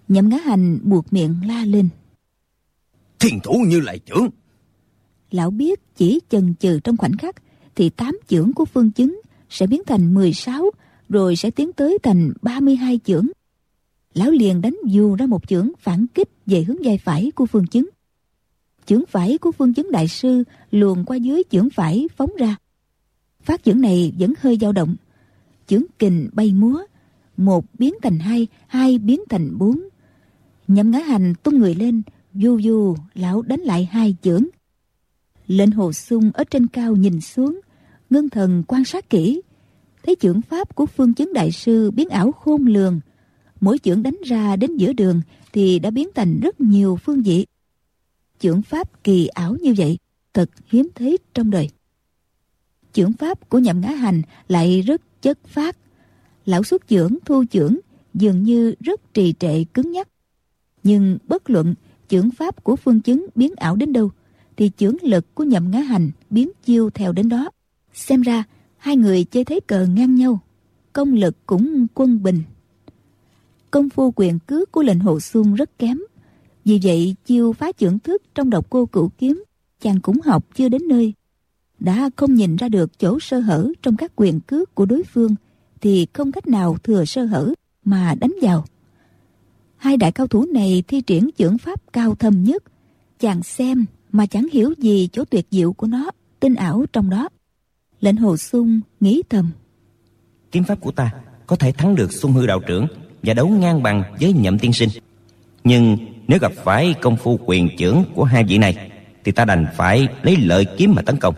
Nhậm ngã hành buộc miệng la lên. Thiên thủ như lại chưởng Lão biết chỉ chần chừ trong khoảnh khắc Thì tám chưởng của phương chứng Sẽ biến thành 16 Rồi sẽ tiến tới thành 32 chưởng Lão liền đánh dù ra một chưởng phản kích Về hướng vai phải của phương chứng. Chưởng phải của phương chứng đại sư Luồn qua dưới chưởng phải phóng ra. Phát chưởng này vẫn hơi dao động. Chưởng kình bay múa, Một biến thành hai Hai biến thành bốn. Nhậm ngã hành tung người lên Du du lão đánh lại hai chưởng. Lệnh hồ sung ở trên cao nhìn xuống Ngân thần quan sát kỹ. Thấy chưởng pháp của phương chứng đại sư biến ảo khôn lường Mỗi chưởng đánh ra đến giữa đường Thì đã biến thành rất nhiều phương vị. Chưởng pháp kỳ ảo như vậy, Thật hiếm thấy trong đời. Chưởng pháp của nhậm ngã hành Lại rất chất phát Lão xuất chưởng, thu chưởng Dường như rất trì trệ, cứng nhắc. Nhưng bất luận chưởng pháp của phương chứng biến ảo đến đâu, thì chưởng lực của nhậm ngã hành biến chiêu theo đến đó. Xem ra, hai người chơi thế cờ ngang nhau, công lực cũng quân bình công phu quyền cước của lệnh hồ xuân rất kém. Vì vậy, chiêu phá trưởng thức trong độc cô cửu kiếm, chàng cũng học chưa đến nơi. Đã không nhìn ra được chỗ sơ hở trong các quyền cước của đối phương, thì không cách nào thừa sơ hở mà đánh vào. Hai đại cao thủ này thi triển trưởng pháp cao thâm nhất, chàng xem mà chẳng hiểu gì chỗ tuyệt diệu của nó, tinh ảo trong đó. Lệnh hồ sung nghĩ thầm. Kiếm pháp của ta có thể thắng được xuân hư đạo trưởng và đấu ngang bằng với nhậm tiên sinh. Nhưng nếu gặp phải công phu quyền trưởng của hai vị này thì ta đành phải lấy lợi kiếm mà tấn công.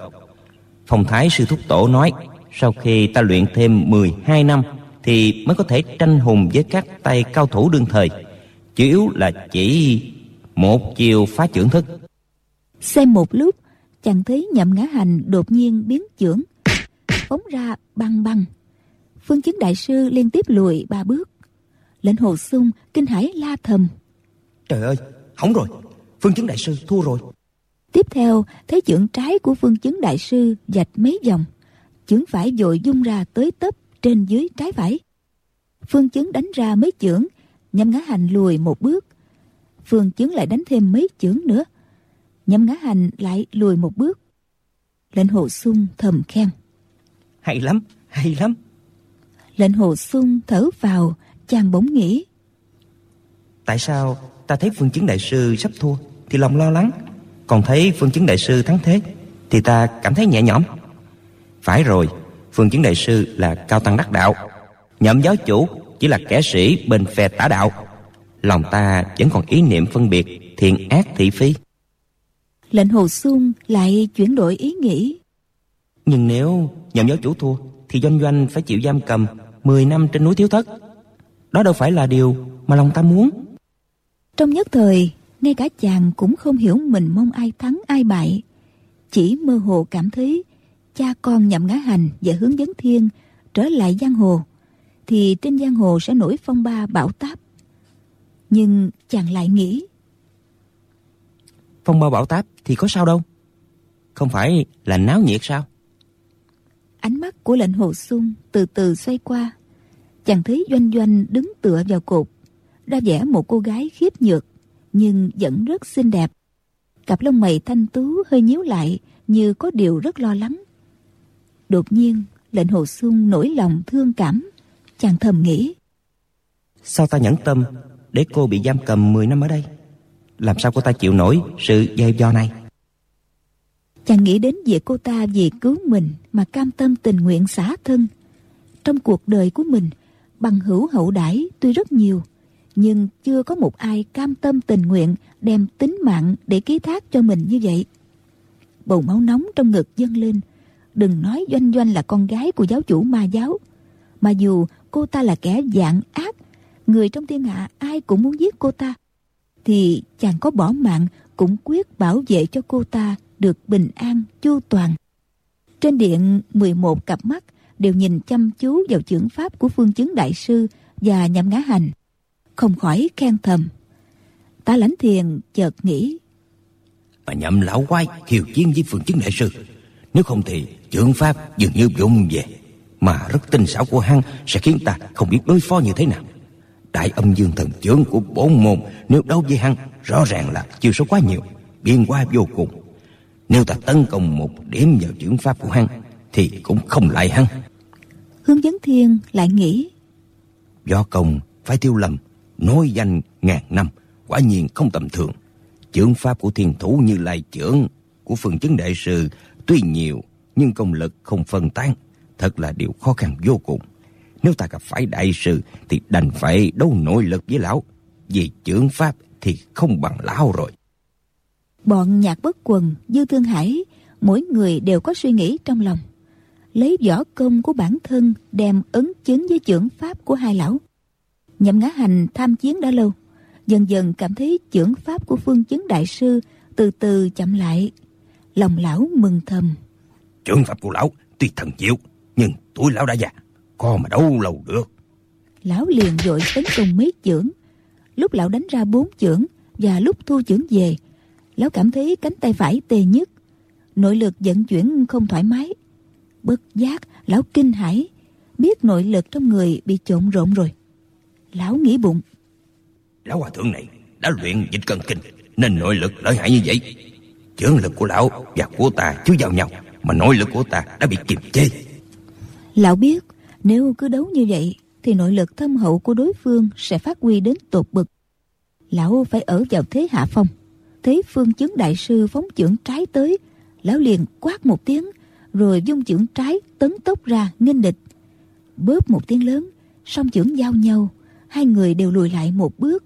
Phong thái sư thúc tổ nói sau khi ta luyện thêm 12 năm thì mới có thể tranh hùng với các tay cao thủ đương thời. Chủ yếu là chỉ một chiều phá trưởng thức. Xem một lúc chàng thấy nhậm ngã hành đột nhiên biến trưởng, phóng ra băng băng. Phương chứng đại sư liên tiếp lùi ba bước lệnh hồ sung kinh hãi la thầm. Trời ơi hỏng rồi. Phương chứng đại sư thua rồi. Tiếp theo thấy chưởng trái của phương chứng đại sư dạch mấy vòng. Chưởng phải dội dung ra tới tấp trên dưới trái phải. Phương chứng đánh ra mấy chưởng nhâm ngã hành lùi một bước. Phương chứng lại đánh thêm mấy chưởng nữa. Nhâm ngã hành lại lùi một bước. Lệnh hồ sung thầm khen. Hay lắm, hay lắm. Lệnh hồ sung thở vào, chàng bỗng nghĩ. Tại sao ta thấy phương chứng đại sư sắp thua thì lòng lo lắng, còn thấy phương chứng đại sư thắng thế thì ta cảm thấy nhẹ nhõm. Phải rồi, phương chứng đại sư là cao tăng đắc đạo, nhậm giáo chủ chỉ là kẻ sĩ bên phe tả đạo. Lòng ta vẫn còn ý niệm phân biệt thiện ác thị phi. Lệnh hồ sung lại chuyển đổi ý nghĩ. Nhưng nếu nhậm giáo chủ thua thì doanh doanh phải chịu giam cầm 10 năm trên núi thiếu thất. Đó đâu phải là điều mà lòng ta muốn. Trong nhất thời, ngay cả chàng cũng không hiểu mình mong ai thắng ai bại. Chỉ mơ hồ cảm thấy cha con nhậm ngã hành và hướng dẫn thiên trở lại giang hồ thì trên giang hồ sẽ nổi phong ba bão táp. Nhưng chàng lại nghĩ Phong ba bão táp thì có sao đâu Không phải là náo nhiệt sao Ánh mắt của lệnh hồ sung từ từ xoay qua Chàng thấy doanh doanh đứng tựa vào cột Ra vẻ một cô gái khiếp nhược Nhưng vẫn rất xinh đẹp. Cặp lông mày thanh tú hơi nhíu lại Như có điều rất lo lắng. Đột nhiên lệnh hồ sung nổi lòng thương cảm. Chàng thầm nghĩ Sao ta nhẫn tâm Để cô bị giam cầm 10 năm ở đây? Làm sao cô ta chịu nổi sự dây do này? Chàng nghĩ đến việc cô ta vì cứu mình Mà cam tâm tình nguyện xả thân. Trong cuộc đời của mình Bằng hữu hậu đãi tuy rất nhiều, Nhưng chưa có một ai cam tâm tình nguyện Đem tính mạng để ký thác cho mình như vậy. Bầu máu nóng trong ngực dâng lên. Đừng nói Doanh Doanh là con gái của giáo chủ ma giáo, Mà dù cô ta là kẻ dạng ác, người trong thiên hạ ai cũng muốn giết cô ta, thì chàng có bỏ mạng cũng quyết bảo vệ cho cô ta được bình an chu toàn. Trên điện 11 cặp mắt đều nhìn chăm chú vào chưởng pháp của phương chứng đại sư và nhậm ngã hành. Không khỏi khen thầm. Ta lãnh thiền chợt nghĩ, mà nhậm lão quái thiều chiến với phương chứng đại sư, nếu không thì chưởng pháp dường như vụng về, mà rất tinh xảo của hắn sẽ khiến ta không biết đối phó như thế nào. Đại âm dương thần chưởng của bốn môn, nếu đấu với hắn, rõ ràng là chiêu số quá nhiều biên qua vô cùng. Nếu ta tấn công một điểm vào chưởng pháp của hắn, thì cũng không lại hắn hướng dẫn thiên lại nghĩ do công phải tiêu lầm nói danh ngàn năm quả nhiên không tầm thường chưởng pháp của thiên thủ như lai chưởng của phương chứng đại sư tuy nhiều nhưng công lực không phân tán thật là điều khó khăn vô cùng. Nếu ta gặp phải đại sư thì đành phải đấu nội lực với lão. Vì chưởng pháp thì không bằng lão rồi. Bọn nhạc bất quần, Dư Thương Hải, mỗi người đều có suy nghĩ trong lòng. Lấy võ công của bản thân đem ấn chứng với chưởng pháp của hai lão. Nhậm ngã hành tham chiến đã lâu, dần dần cảm thấy chưởng pháp của phương chứng đại sư từ từ chậm lại. Lòng lão mừng thầm. Chưởng pháp của lão tuy thần diệu nhưng tuổi lão đã già Có mà đâu lâu được Lão liền dội tấn công mấy chưởng Lúc lão đánh ra bốn chưởng Và lúc thu chưởng về Lão cảm thấy cánh tay phải tê nhất Nội lực vận chuyển không thoải mái Bất giác Lão kinh hãi Biết nội lực trong người bị trộn rộn rồi Lão nghĩ bụng Lão hòa thượng này đã luyện dịch cân kinh Nên nội lực lợi hại như vậy Chưởng lực của lão và của ta chưa vào nhau Mà nội lực của ta đã bị kiềm chế Lão biết nếu cứ đấu như vậy thì nội lực thâm hậu của đối phương sẽ phát huy đến tột bực. Lão phải ở vào thế hạ phong. Thấy phương chứng đại sư phóng chưởng trái tới, lão liền quát một tiếng, rồi dung chưởng trái tấn tốc ra nghênh địch. bớp một tiếng lớn, song chưởng giao nhau, hai người đều lùi lại một bước.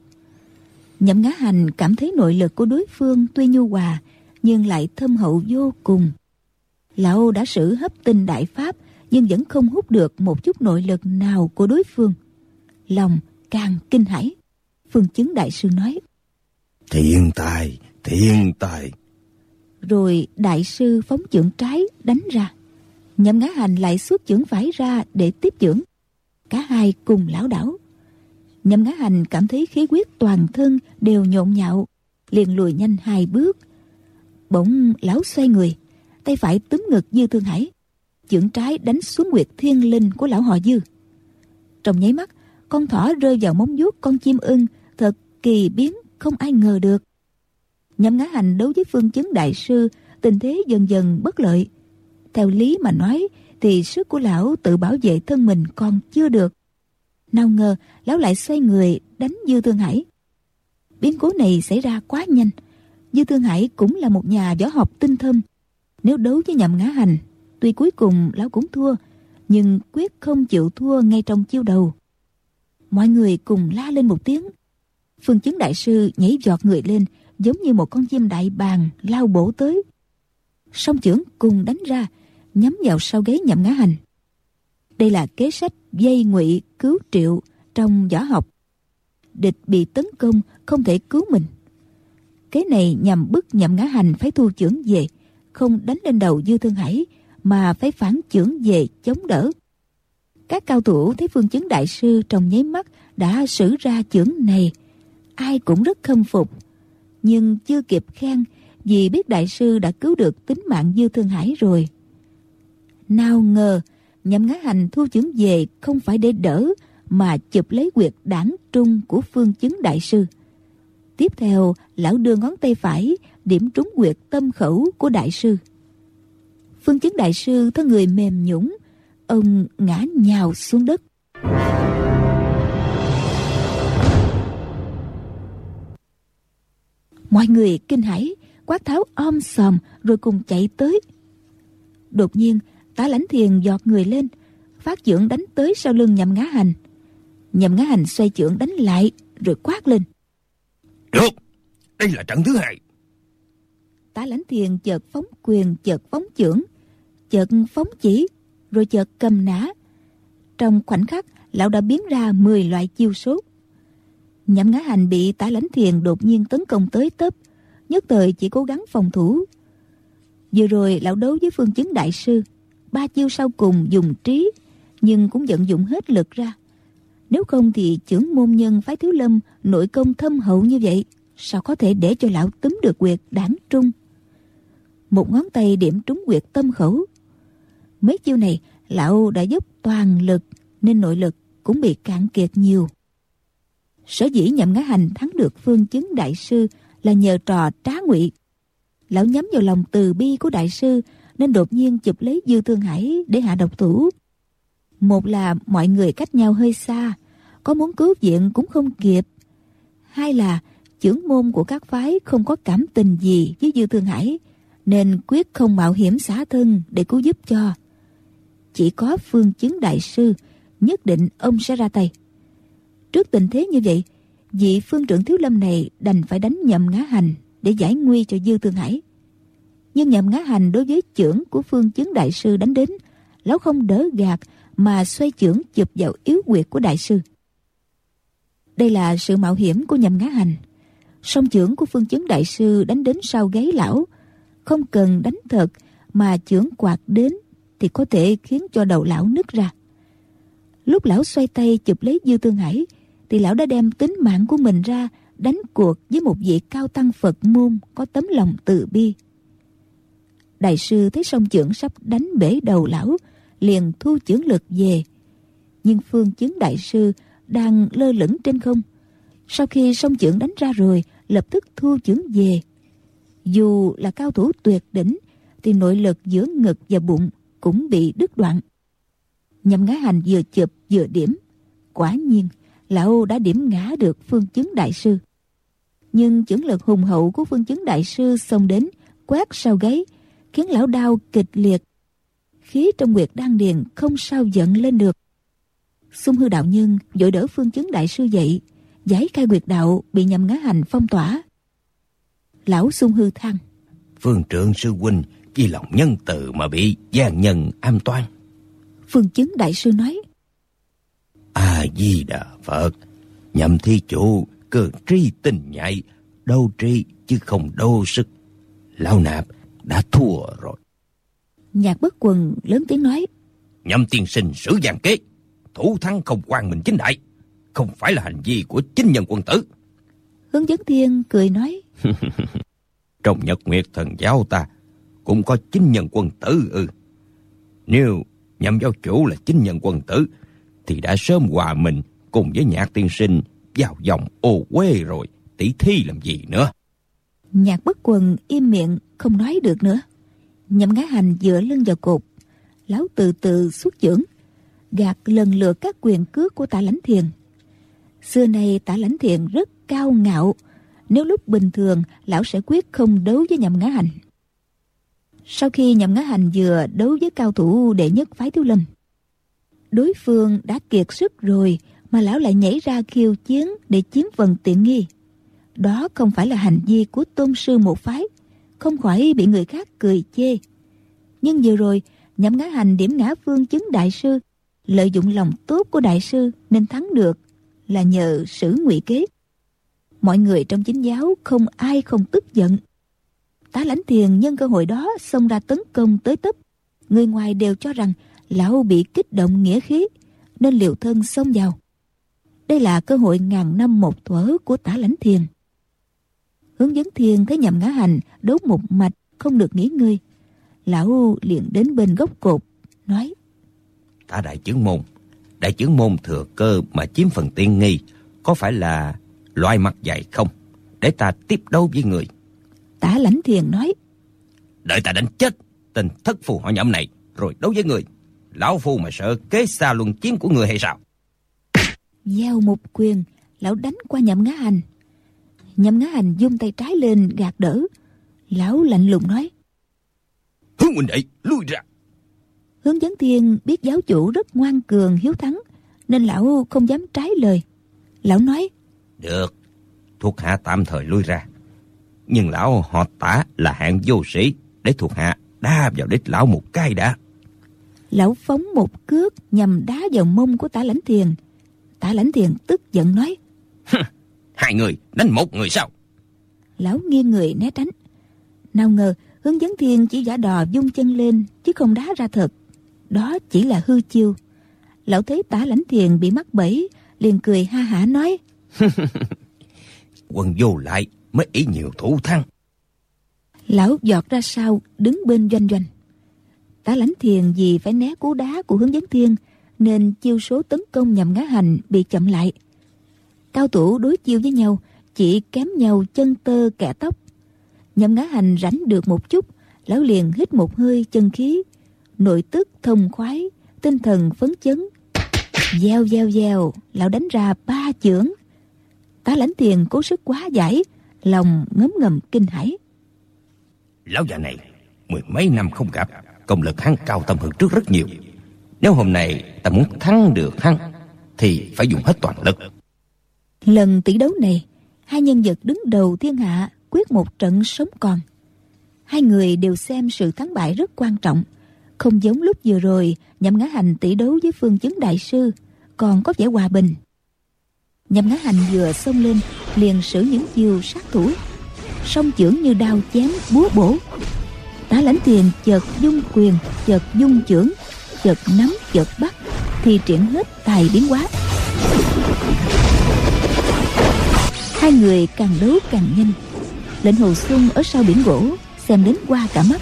Nhậm ngã hành cảm thấy nội lực của đối phương tuy nhu hòa, nhưng lại thâm hậu vô cùng. Lão đã sử hấp tinh đại pháp nhưng vẫn không hút được một chút nội lực nào của đối phương lòng càng kinh hãi phương chứng đại sư nói thiên tài thiên tài rồi đại sư phóng chưởng trái đánh ra. Nhậm ngã hành lại xuất chưởng phải ra để tiếp chưởng cả hai cùng lão đảo. Nhậm ngã hành cảm thấy khí huyết toàn thân đều nhộn nhạo, liền lùi nhanh hai bước. Bỗng lão xoay người, tay phải túm ngực dư thương hải. Chưởng trái đánh xuống nguyệt thiên linh của lão họ dư. Trong nháy mắt, con thỏ rơi vào móng vuốt con chim ưng, thật kỳ biến, không ai ngờ được nhậm ngã hành đấu với phương chứng đại sư tình thế dần dần bất lợi Theo lý mà nói thì sức của lão tự bảo vệ thân mình còn chưa được. Nào ngờ lão lại xoay người đánh Dư Thương Hải. Biến cố này xảy ra quá nhanh. Dư Thương Hải cũng là một nhà võ học tinh thâm. Nếu đấu với nhậm ngã hành, tuy cuối cùng lão cũng thua, nhưng quyết không chịu thua ngay trong chiêu đầu. Mọi người cùng la lên một tiếng. Phương chứng đại sư nhảy giọt người lên giống như một con chim đại bàng lao bổ tới. Song trưởng cùng đánh ra, nhắm vào sau ghế nhậm ngã hành. Đây là kế sách dây ngụy cứu triệu trong võ học. Địch bị tấn công không thể cứu mình. Kế này nhằm bức nhậm ngã hành phải thu trưởng về, không đánh lên đầu Dư Thương Hải, mà phải phản trưởng về chống đỡ. Các cao thủ thấy phương chứng đại sư trong nháy mắt đã sử ra chưởng này, ai cũng rất khâm phục. Nhưng chưa kịp khen vì biết đại sư đã cứu được tính mạng Dư Thương Hải rồi. Nào ngờ, nhậm ngã hành thu chứng về không phải để đỡ, mà chụp lấy quyệt đảng trung của phương chứng đại sư. Tiếp theo, lão đưa ngón tay phải điểm trúng quyệt tâm khẩu của đại sư. Phương chứng đại sư thân người mềm nhũng, ông ngã nhào xuống đất. Mọi người kinh hãi, quát tháo om sòm rồi cùng chạy tới. Đột nhiên, tá lãnh thiền giọt người lên, phát trưởng đánh tới sau lưng nhậm ngã hành. Nhậm ngã hành xoay trưởng đánh lại rồi quát lên. Được, đây là trận thứ hai. Tá lãnh thiền chợt phóng quyền chợt phóng trưởng, chợt phóng chỉ rồi chợt cầm nã. Trong khoảnh khắc, lão đã biến ra 10 loại chiêu số. Nhậm ngã hành bị tả lãnh thiền đột nhiên tấn công tới tấp, nhất thời chỉ cố gắng phòng thủ. Vừa rồi lão đấu với phương chứng đại sư, ba chiêu sau cùng dùng trí, nhưng cũng vận dụng hết lực ra. Nếu không thì trưởng môn nhân phái thiếu lâm nội công thâm hậu như vậy, sao có thể để cho lão túm được quyệt đảng trung? Một ngón tay điểm trúng quyệt tâm khẩu. Mấy chiêu này, lão đã giúp toàn lực, nên nội lực cũng bị cạn kiệt nhiều. Sở dĩ nhậm ngã hành thắng được phương chứng đại sư là nhờ trò trá ngụy. Lão nhắm vào lòng từ bi của đại sư nên đột nhiên chụp lấy Dư Thương Hải để hạ độc thủ. Một là mọi người cách nhau hơi xa, có muốn cứu viện cũng không kịp. Hai là trưởng môn của các phái không có cảm tình gì với Dư Thương Hải, nên quyết không mạo hiểm xả thân để cứu giúp cho. Chỉ có phương chứng đại sư, nhất định ông sẽ ra tay. Trước tình thế như vậy, vị phương trưởng thiếu lâm này đành phải đánh nhậm ngã hành để giải nguy cho Dư Thương Hải. Nhưng nhậm ngã hành đối với trưởng của phương chứng đại sư đánh đến, lão không đỡ gạt mà xoay trưởng chụp vào yếu quyệt của đại sư. Đây là sự mạo hiểm của nhậm ngã hành. Song trưởng của phương chứng đại sư đánh đến sau gáy lão, không cần đánh thật mà trưởng quạt đến thì có thể khiến cho đầu lão nứt ra. Lúc lão xoay tay chụp lấy Dư Tương Hải thì lão đã đem tính mạng của mình ra đánh cuộc với một vị cao tăng Phật môn có tấm lòng từ bi. Đại sư thấy song trưởng sắp đánh bể đầu lão, liền thu chưởng lực về. Nhưng phương chứng đại sư đang lơ lửng trên không. Sau khi song trưởng đánh ra rồi, lập tức thu chưởng về. Dù là cao thủ tuyệt đỉnh, thì nội lực giữa ngực và bụng cũng bị đứt đoạn. Nhằm ngã hành vừa chụp vừa điểm. Quả nhiên, lão đã điểm ngã được phương chứng đại sư. Nhưng chưởng lực hùng hậu của phương chứng đại sư xông đến, quét sau gáy, khiến lão đau kịch liệt. Khí trong nguyệt đan điền không sao giận lên được. Xung hư đạo nhân vội đỡ phương chứng đại sư dậy, giải khai nguyệt đạo bị nhầm ngã hành phong tỏa. Lão xung hư thăng. Phương trưởng sư huynh vì lòng nhân từ mà bị gian nhân am toan. Phương chứng đại sư nói. A-di-đà Phật, nhậm thi chủ cơ tri tình nhạy, đâu tri chứ không đâu sức. Lão nạp đã thua rồi. Nhạc bất quần lớn tiếng nói. Nhậm tiên sinh sử giàn kế, thủ thắng không quan mình chính đại, không phải là hành vi của chính nhân quân tử. Hướng dẫn thiên cười nói. <laughs> Trong nhật nguyệt thần giáo ta cũng có chính nhân quân tử ư. Nếu nhậm giáo chủ là chính nhân quân tử, thì đã sớm hòa mình cùng với nhạc tiên sinh vào dòng ô quê rồi, tỷ thi làm gì nữa. Nhạc bất quần im miệng không nói được nữa. Nhậm ngã hành dựa lưng vào cột Lão từ từ xuất dưỡng Gạt lần lượt các quyền cước của tả lãnh thiền Xưa nay tả lãnh thiền rất cao ngạo Nếu lúc bình thường Lão sẽ quyết không đấu với nhậm ngã hành Sau khi nhậm ngã hành vừa đấu với cao thủ đệ nhất phái thiếu lâm Đối phương đã kiệt sức rồi mà lão lại nhảy ra khiêu chiến Để chiếm phần tiện nghi. Đó không phải là hành vi của tôn sư một phái, Không khỏi bị người khác cười chê. Nhưng vừa rồi, nhắm ngã hành điểm ngã phương chứng đại sư, Lợi dụng lòng tốt của đại sư Nên thắng được, Là nhờ sử ngụy kế. Mọi người trong chính giáo không ai không tức giận. Tá lãnh thiền nhân cơ hội đó xông ra tấn công tới tấp. Người ngoài đều cho rằng Lão bị kích động nghĩa khí, Nên liều thân xông vào. Đây là cơ hội ngàn năm một thuở Của tả lãnh thiền. Hướng dẫn thiền thấy nhậm ngã hành Đấu một mạch không được nghỉ ngơi. Lão liền đến bên gốc cột Nói Tả đại chứng môn Đại chứng môn thừa cơ mà chiếm phần tiên nghi Có phải là loại mặt dày không? Để ta tiếp đấu với người. Tả lãnh thiền nói Đợi ta đánh chết Tên thất phù họ nhậm này Rồi đấu với người. Lão phu mà sợ kế xa luân chiến của người hay sao Giao một quyền Lão đánh qua nhậm ngã hành. Nhậm ngã hành dung tay trái lên gạt đỡ. Lão lạnh lùng nói Hướng huynh đệ lui ra. Hướng dẫn thiên biết giáo chủ rất ngoan cường hiếu thắng Nên lão không dám trái lời. Lão nói Được Thuộc hạ tạm thời lui ra. Nhưng lão họ tả là hạng vô sĩ Để thuộc hạ đá vào đích lão một cái đã. Lão phóng một cước nhằm đá vào mông của tả lãnh thiền Tả lãnh thiền tức giận nói. Hai người đánh một người sao? Lão nghiêng người né tránh. Nào ngờ hướng dẫn thiên chỉ giả đò dung chân lên Chứ không đá ra thật. Đó chỉ là hư chiêu. Lão thấy tả lãnh thiền bị mắc bẫy Liền cười ha hả nói. Quân vô lại mới ý nhiều thủ thắng Lão giọt ra sau đứng bên doanh doanh. Tả lãnh thiền vì phải né cú đá của hướng dẫn thiên nên chiêu số tấn công nhằm ngã hành bị chậm lại. Cao thủ đối chiêu với nhau, Chỉ kém nhau chân tơ kẻ tóc. Nhậm ngã hành rảnh được một chút, Lão liền hít một hơi chân khí. Nội tức thông khoái, Tinh thần phấn chấn. Gieo gieo gieo, Lão đánh ra ba chưởng. Tá lãnh tiền cố sức quá giải, Lòng ngấm ngầm kinh hãi. Lão già này, Mười mấy năm không gặp, Công lực hắn cao tầm hơn trước rất nhiều. Nếu hôm nay ta muốn thắng được hắn, Thì phải dùng hết toàn lực. Lần tỷ đấu này, Hai nhân vật đứng đầu thiên hạ Quyết một trận sống còn. Hai người đều xem sự thắng bại rất quan trọng. Không giống lúc vừa rồi, Nhậm ngã hành tỷ đấu với phương chứng đại sư, Còn có vẻ hòa bình. Nhậm ngã hành vừa xông lên, Liền sử những chiêu sát thủ. Song chưởng như đao chém búa bổ. Tá lãnh tiền chợt dung quyền, chợt dung chưởng chợt nắm chợt bắt, thì triển hết tài biến hóa. Hai người càng đấu càng nhanh. Lệnh hồ xuân ở sau biển gỗ, xem đến qua cả mắt.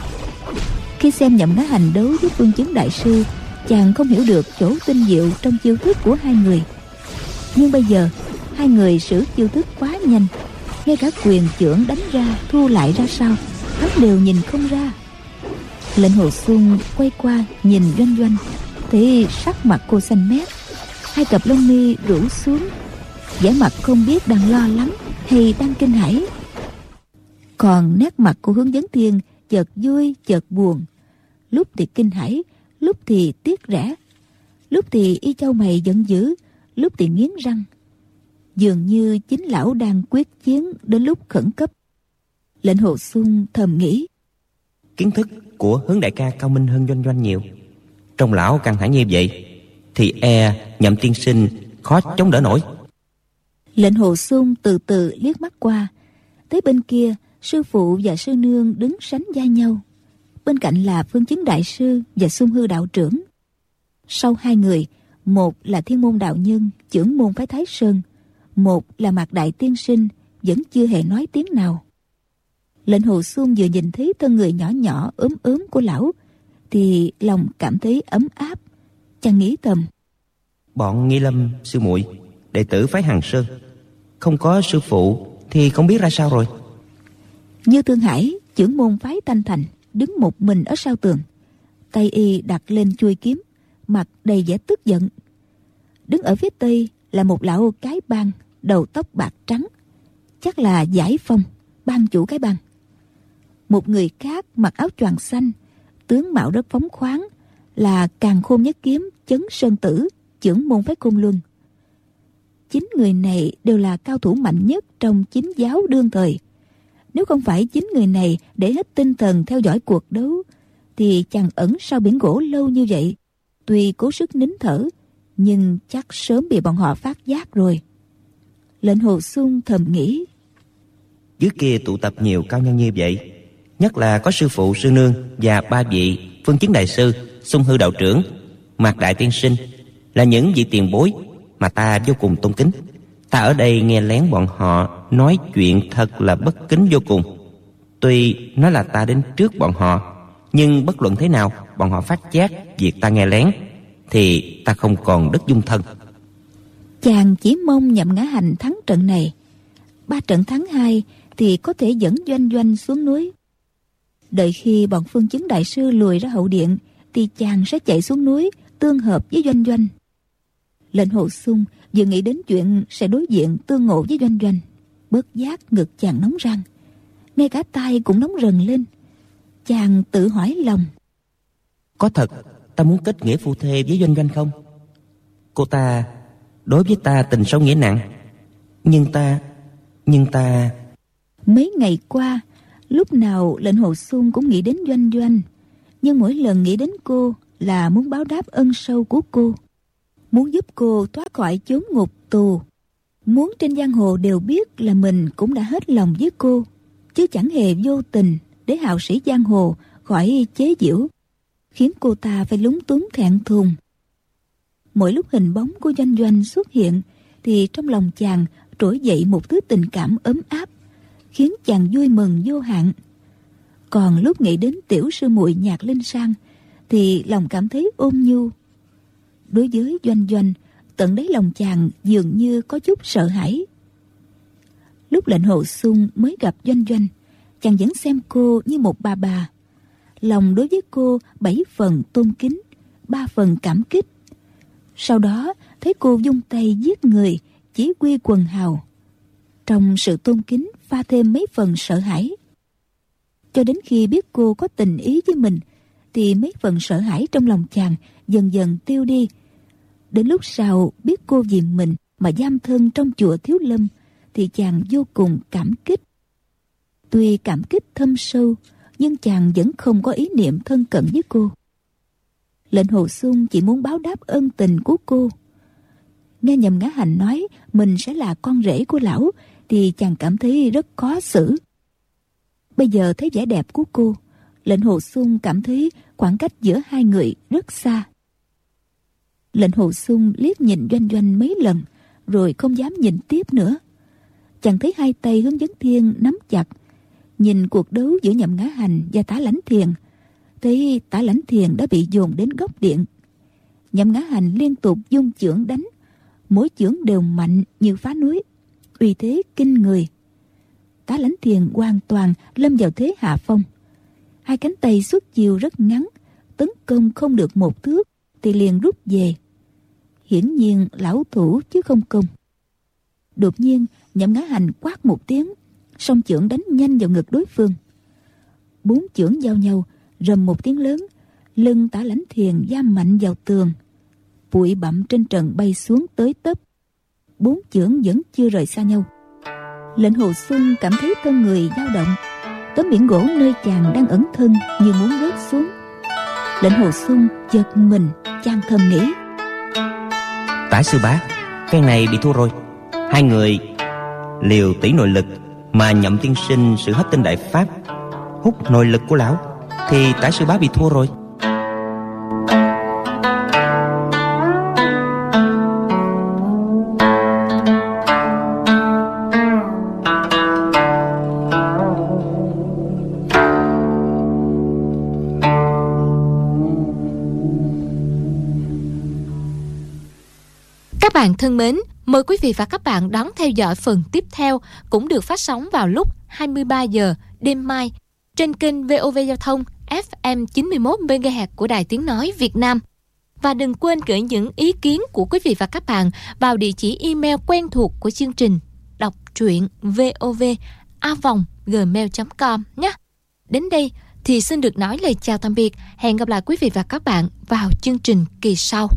Khi xem nhậm ngã hành đấu với phương chứng đại sư, chàng không hiểu được chỗ tinh diệu trong chiêu thức của hai người. Nhưng bây giờ, hai người sử chiêu thức quá nhanh. Ngay cả quyền trưởng đánh ra, thu lại ra sao, hắn đều nhìn không ra lệnh hồ xuân quay qua nhìn doanh doanh, thì sắc mặt cô xanh mét, hai cặp lông mi rủ xuống. Vẻ mặt không biết đang lo lắng hay đang kinh hãi. Còn nét mặt của hướng dẫn thiên chợt vui, chợt buồn. Lúc thì kinh hãi, lúc thì tiếc rẻ. Lúc thì y châu mày giận dữ, lúc thì nghiến răng. Dường như chính lão đang quyết chiến đến lúc khẩn cấp. Lệnh hồ xuân thầm nghĩ. Kiến thức của hướng đại ca cao minh hơn doanh doanh nhiều. Trong lão căng thẳng như vậy, thì e nhậm tiên sinh khó chống đỡ nổi. Lệnh hồ xuân từ từ liếc mắt qua, tới bên kia, sư phụ và sư nương đứng sánh vai nhau. Bên cạnh là phương chứng đại sư và xung hư đạo trưởng. Sau hai người, một là thiên môn đạo nhân, trưởng môn phái thái sơn, một là mạc đại tiên sinh, vẫn chưa hề nói tiếng nào lệnh hồ xuân vừa nhìn thấy thân người nhỏ nhỏ ốm ốm của lão thì lòng cảm thấy ấm áp chàng nghĩ thầm. Bọn nghi lâm sư muội đệ tử phái hằng sơn không có sư phụ thì không biết ra sao rồi. Như thương hải trưởng môn phái thanh thành đứng một mình ở sau tường. Tay y đặt lên chuôi kiếm mặt đầy vẻ tức giận. Đứng ở phía tây là một lão cái bang đầu tóc bạc trắng chắc là giải phong ban chủ cái bang một người khác mặc áo choàng xanh, tướng mạo rất phóng khoáng, là càng khôn nhất kiếm, chấn sơn tử, trưởng môn phái cung luân. Chính người này đều là cao thủ mạnh nhất trong chính giáo đương thời. Nếu không phải chính người này để hết tinh thần theo dõi cuộc đấu, thì chàng ẩn sau biển gỗ lâu như vậy. Tuy cố sức nín thở, nhưng chắc sớm bị bọn họ phát giác rồi. Lệnh hồ sung thầm nghĩ, dưới kia tụ tập nhiều cao nhân như vậy nhất là có sư phụ, sư nương và ba vị phương chứng đại sư sung hư đạo trưởng, mạc đại tiên sinh là những vị tiền bối mà ta vô cùng tôn kính. Ta ở đây nghe lén bọn họ nói chuyện thật là bất kính vô cùng. Tuy nói là ta đến trước bọn họ, nhưng bất luận thế nào bọn họ phát giác việc ta nghe lén thì ta không còn đất dung thân. Chàng chỉ mong nhậm ngã hành thắng trận này. Ba trận thắng hai thì có thể dẫn doanh doanh xuống núi đợi khi bọn phương chứng đại sư lùi ra hậu điện thì chàng sẽ chạy xuống núi tương hợp với doanh doanh. Lệnh hồ sung vừa nghĩ đến chuyện sẽ đối diện tương ngộ với doanh doanh bớt giác ngực chàng nóng răng ngay cả tay cũng nóng rần lên. Chàng tự hỏi lòng. Có thật ta muốn kết nghĩa phu thê với doanh doanh không? Cô ta đối với ta tình sâu nghĩa nặng. Nhưng ta nhưng ta mấy ngày qua lúc nào lệnh hồ xuân cũng nghĩ đến doanh doanh, nhưng mỗi lần nghĩ đến cô là muốn báo đáp ân sâu của cô, muốn giúp cô thoát khỏi chốn ngục tù. Muốn trên giang hồ đều biết là mình cũng đã hết lòng với cô, chứ chẳng hề vô tình để hào sĩ giang hồ khỏi chế giễu, khiến cô ta phải lúng túng thẹn thùng. Mỗi lúc hình bóng của doanh doanh xuất hiện thì trong lòng chàng trỗi dậy một thứ tình cảm ấm áp khiến chàng vui mừng vô hạn. Còn lúc nghĩ đến tiểu sư muội nhạc linh sang, thì lòng cảm thấy ôm nhu. Đối với doanh doanh, tận đáy lòng chàng dường như có chút sợ hãi. Lúc lệnh hồ sung mới gặp doanh doanh, chàng vẫn xem cô như một bà bà. Lòng đối với cô bảy phần tôn kính, ba phần cảm kích. Sau đó, thấy cô dung tay giết người, chỉ quy quần hào. Trong sự tôn kính pha thêm mấy phần sợ hãi. Cho đến khi biết cô có tình ý với mình, thì mấy phần sợ hãi trong lòng chàng dần dần tiêu đi. Đến lúc sau biết cô vì mình mà giam thân trong chùa thiếu lâm, thì chàng vô cùng cảm kích. Tuy cảm kích thâm sâu, nhưng chàng vẫn không có ý niệm thân cận với cô. Lệnh hồ xuân chỉ muốn báo đáp ân tình của cô. Nghe nhầm ngã hành nói mình sẽ là con rể của lão thì chàng cảm thấy rất khó xử. Bây giờ thấy vẻ đẹp của cô, lệnh hồ xuân cảm thấy khoảng cách giữa hai người rất xa. Lệnh hồ xuân liếc nhìn doanh doanh mấy lần, rồi không dám nhìn tiếp nữa. Chàng thấy hai tay hướng dẫn thiên nắm chặt, nhìn cuộc đấu giữa nhậm ngã hành và tả lãnh thiền, thấy tả lãnh thiền đã bị dồn đến góc điện. Nhậm ngã hành liên tục dung chưởng đánh, mỗi chưởng đều mạnh như phá núi uy thế kinh người. Tá lãnh thiền hoàn toàn lâm vào thế hạ phong. Hai cánh tay suốt chiều rất ngắn, tấn công không được một thước thì liền rút về. Hiển nhiên lão thủ chứ không công. Đột nhiên, nhậm ngã hành quát một tiếng, song chưởng đánh nhanh vào ngực đối phương. Bốn chưởng giao nhau, rầm một tiếng lớn, lưng tả lãnh thiền giam mạnh vào tường. Bụi bặm trên trần bay xuống tới tấp bốn chưởng vẫn chưa rời xa nhau. Lệnh hồ xuân cảm thấy cơ người dao động, tấm biển gỗ nơi chàng đang ẩn thân như muốn rớt xuống. Lệnh hồ xuân giật mình, chàng thầm nghĩ. Tả sư bá, phen này bị thua rồi. Hai người liều tỷ nội lực mà nhậm tiên sinh sự hấp tinh đại pháp, hút nội lực của lão, thì tả sư bá bị thua rồi. Bạn thân mến, mời quý vị và các bạn đón theo dõi phần tiếp theo cũng được phát sóng vào lúc 23 giờ đêm mai trên kênh VOV Giao thông FM 91 MHz của Đài Tiếng nói Việt Nam. Và đừng quên gửi những ý kiến của quý vị và các bạn vào địa chỉ email quen thuộc của chương trình đọc truyện vovavonggmail.com nhé. Đến đây thì xin được nói lời chào tạm biệt. Hẹn gặp lại quý vị và các bạn vào chương trình kỳ sau.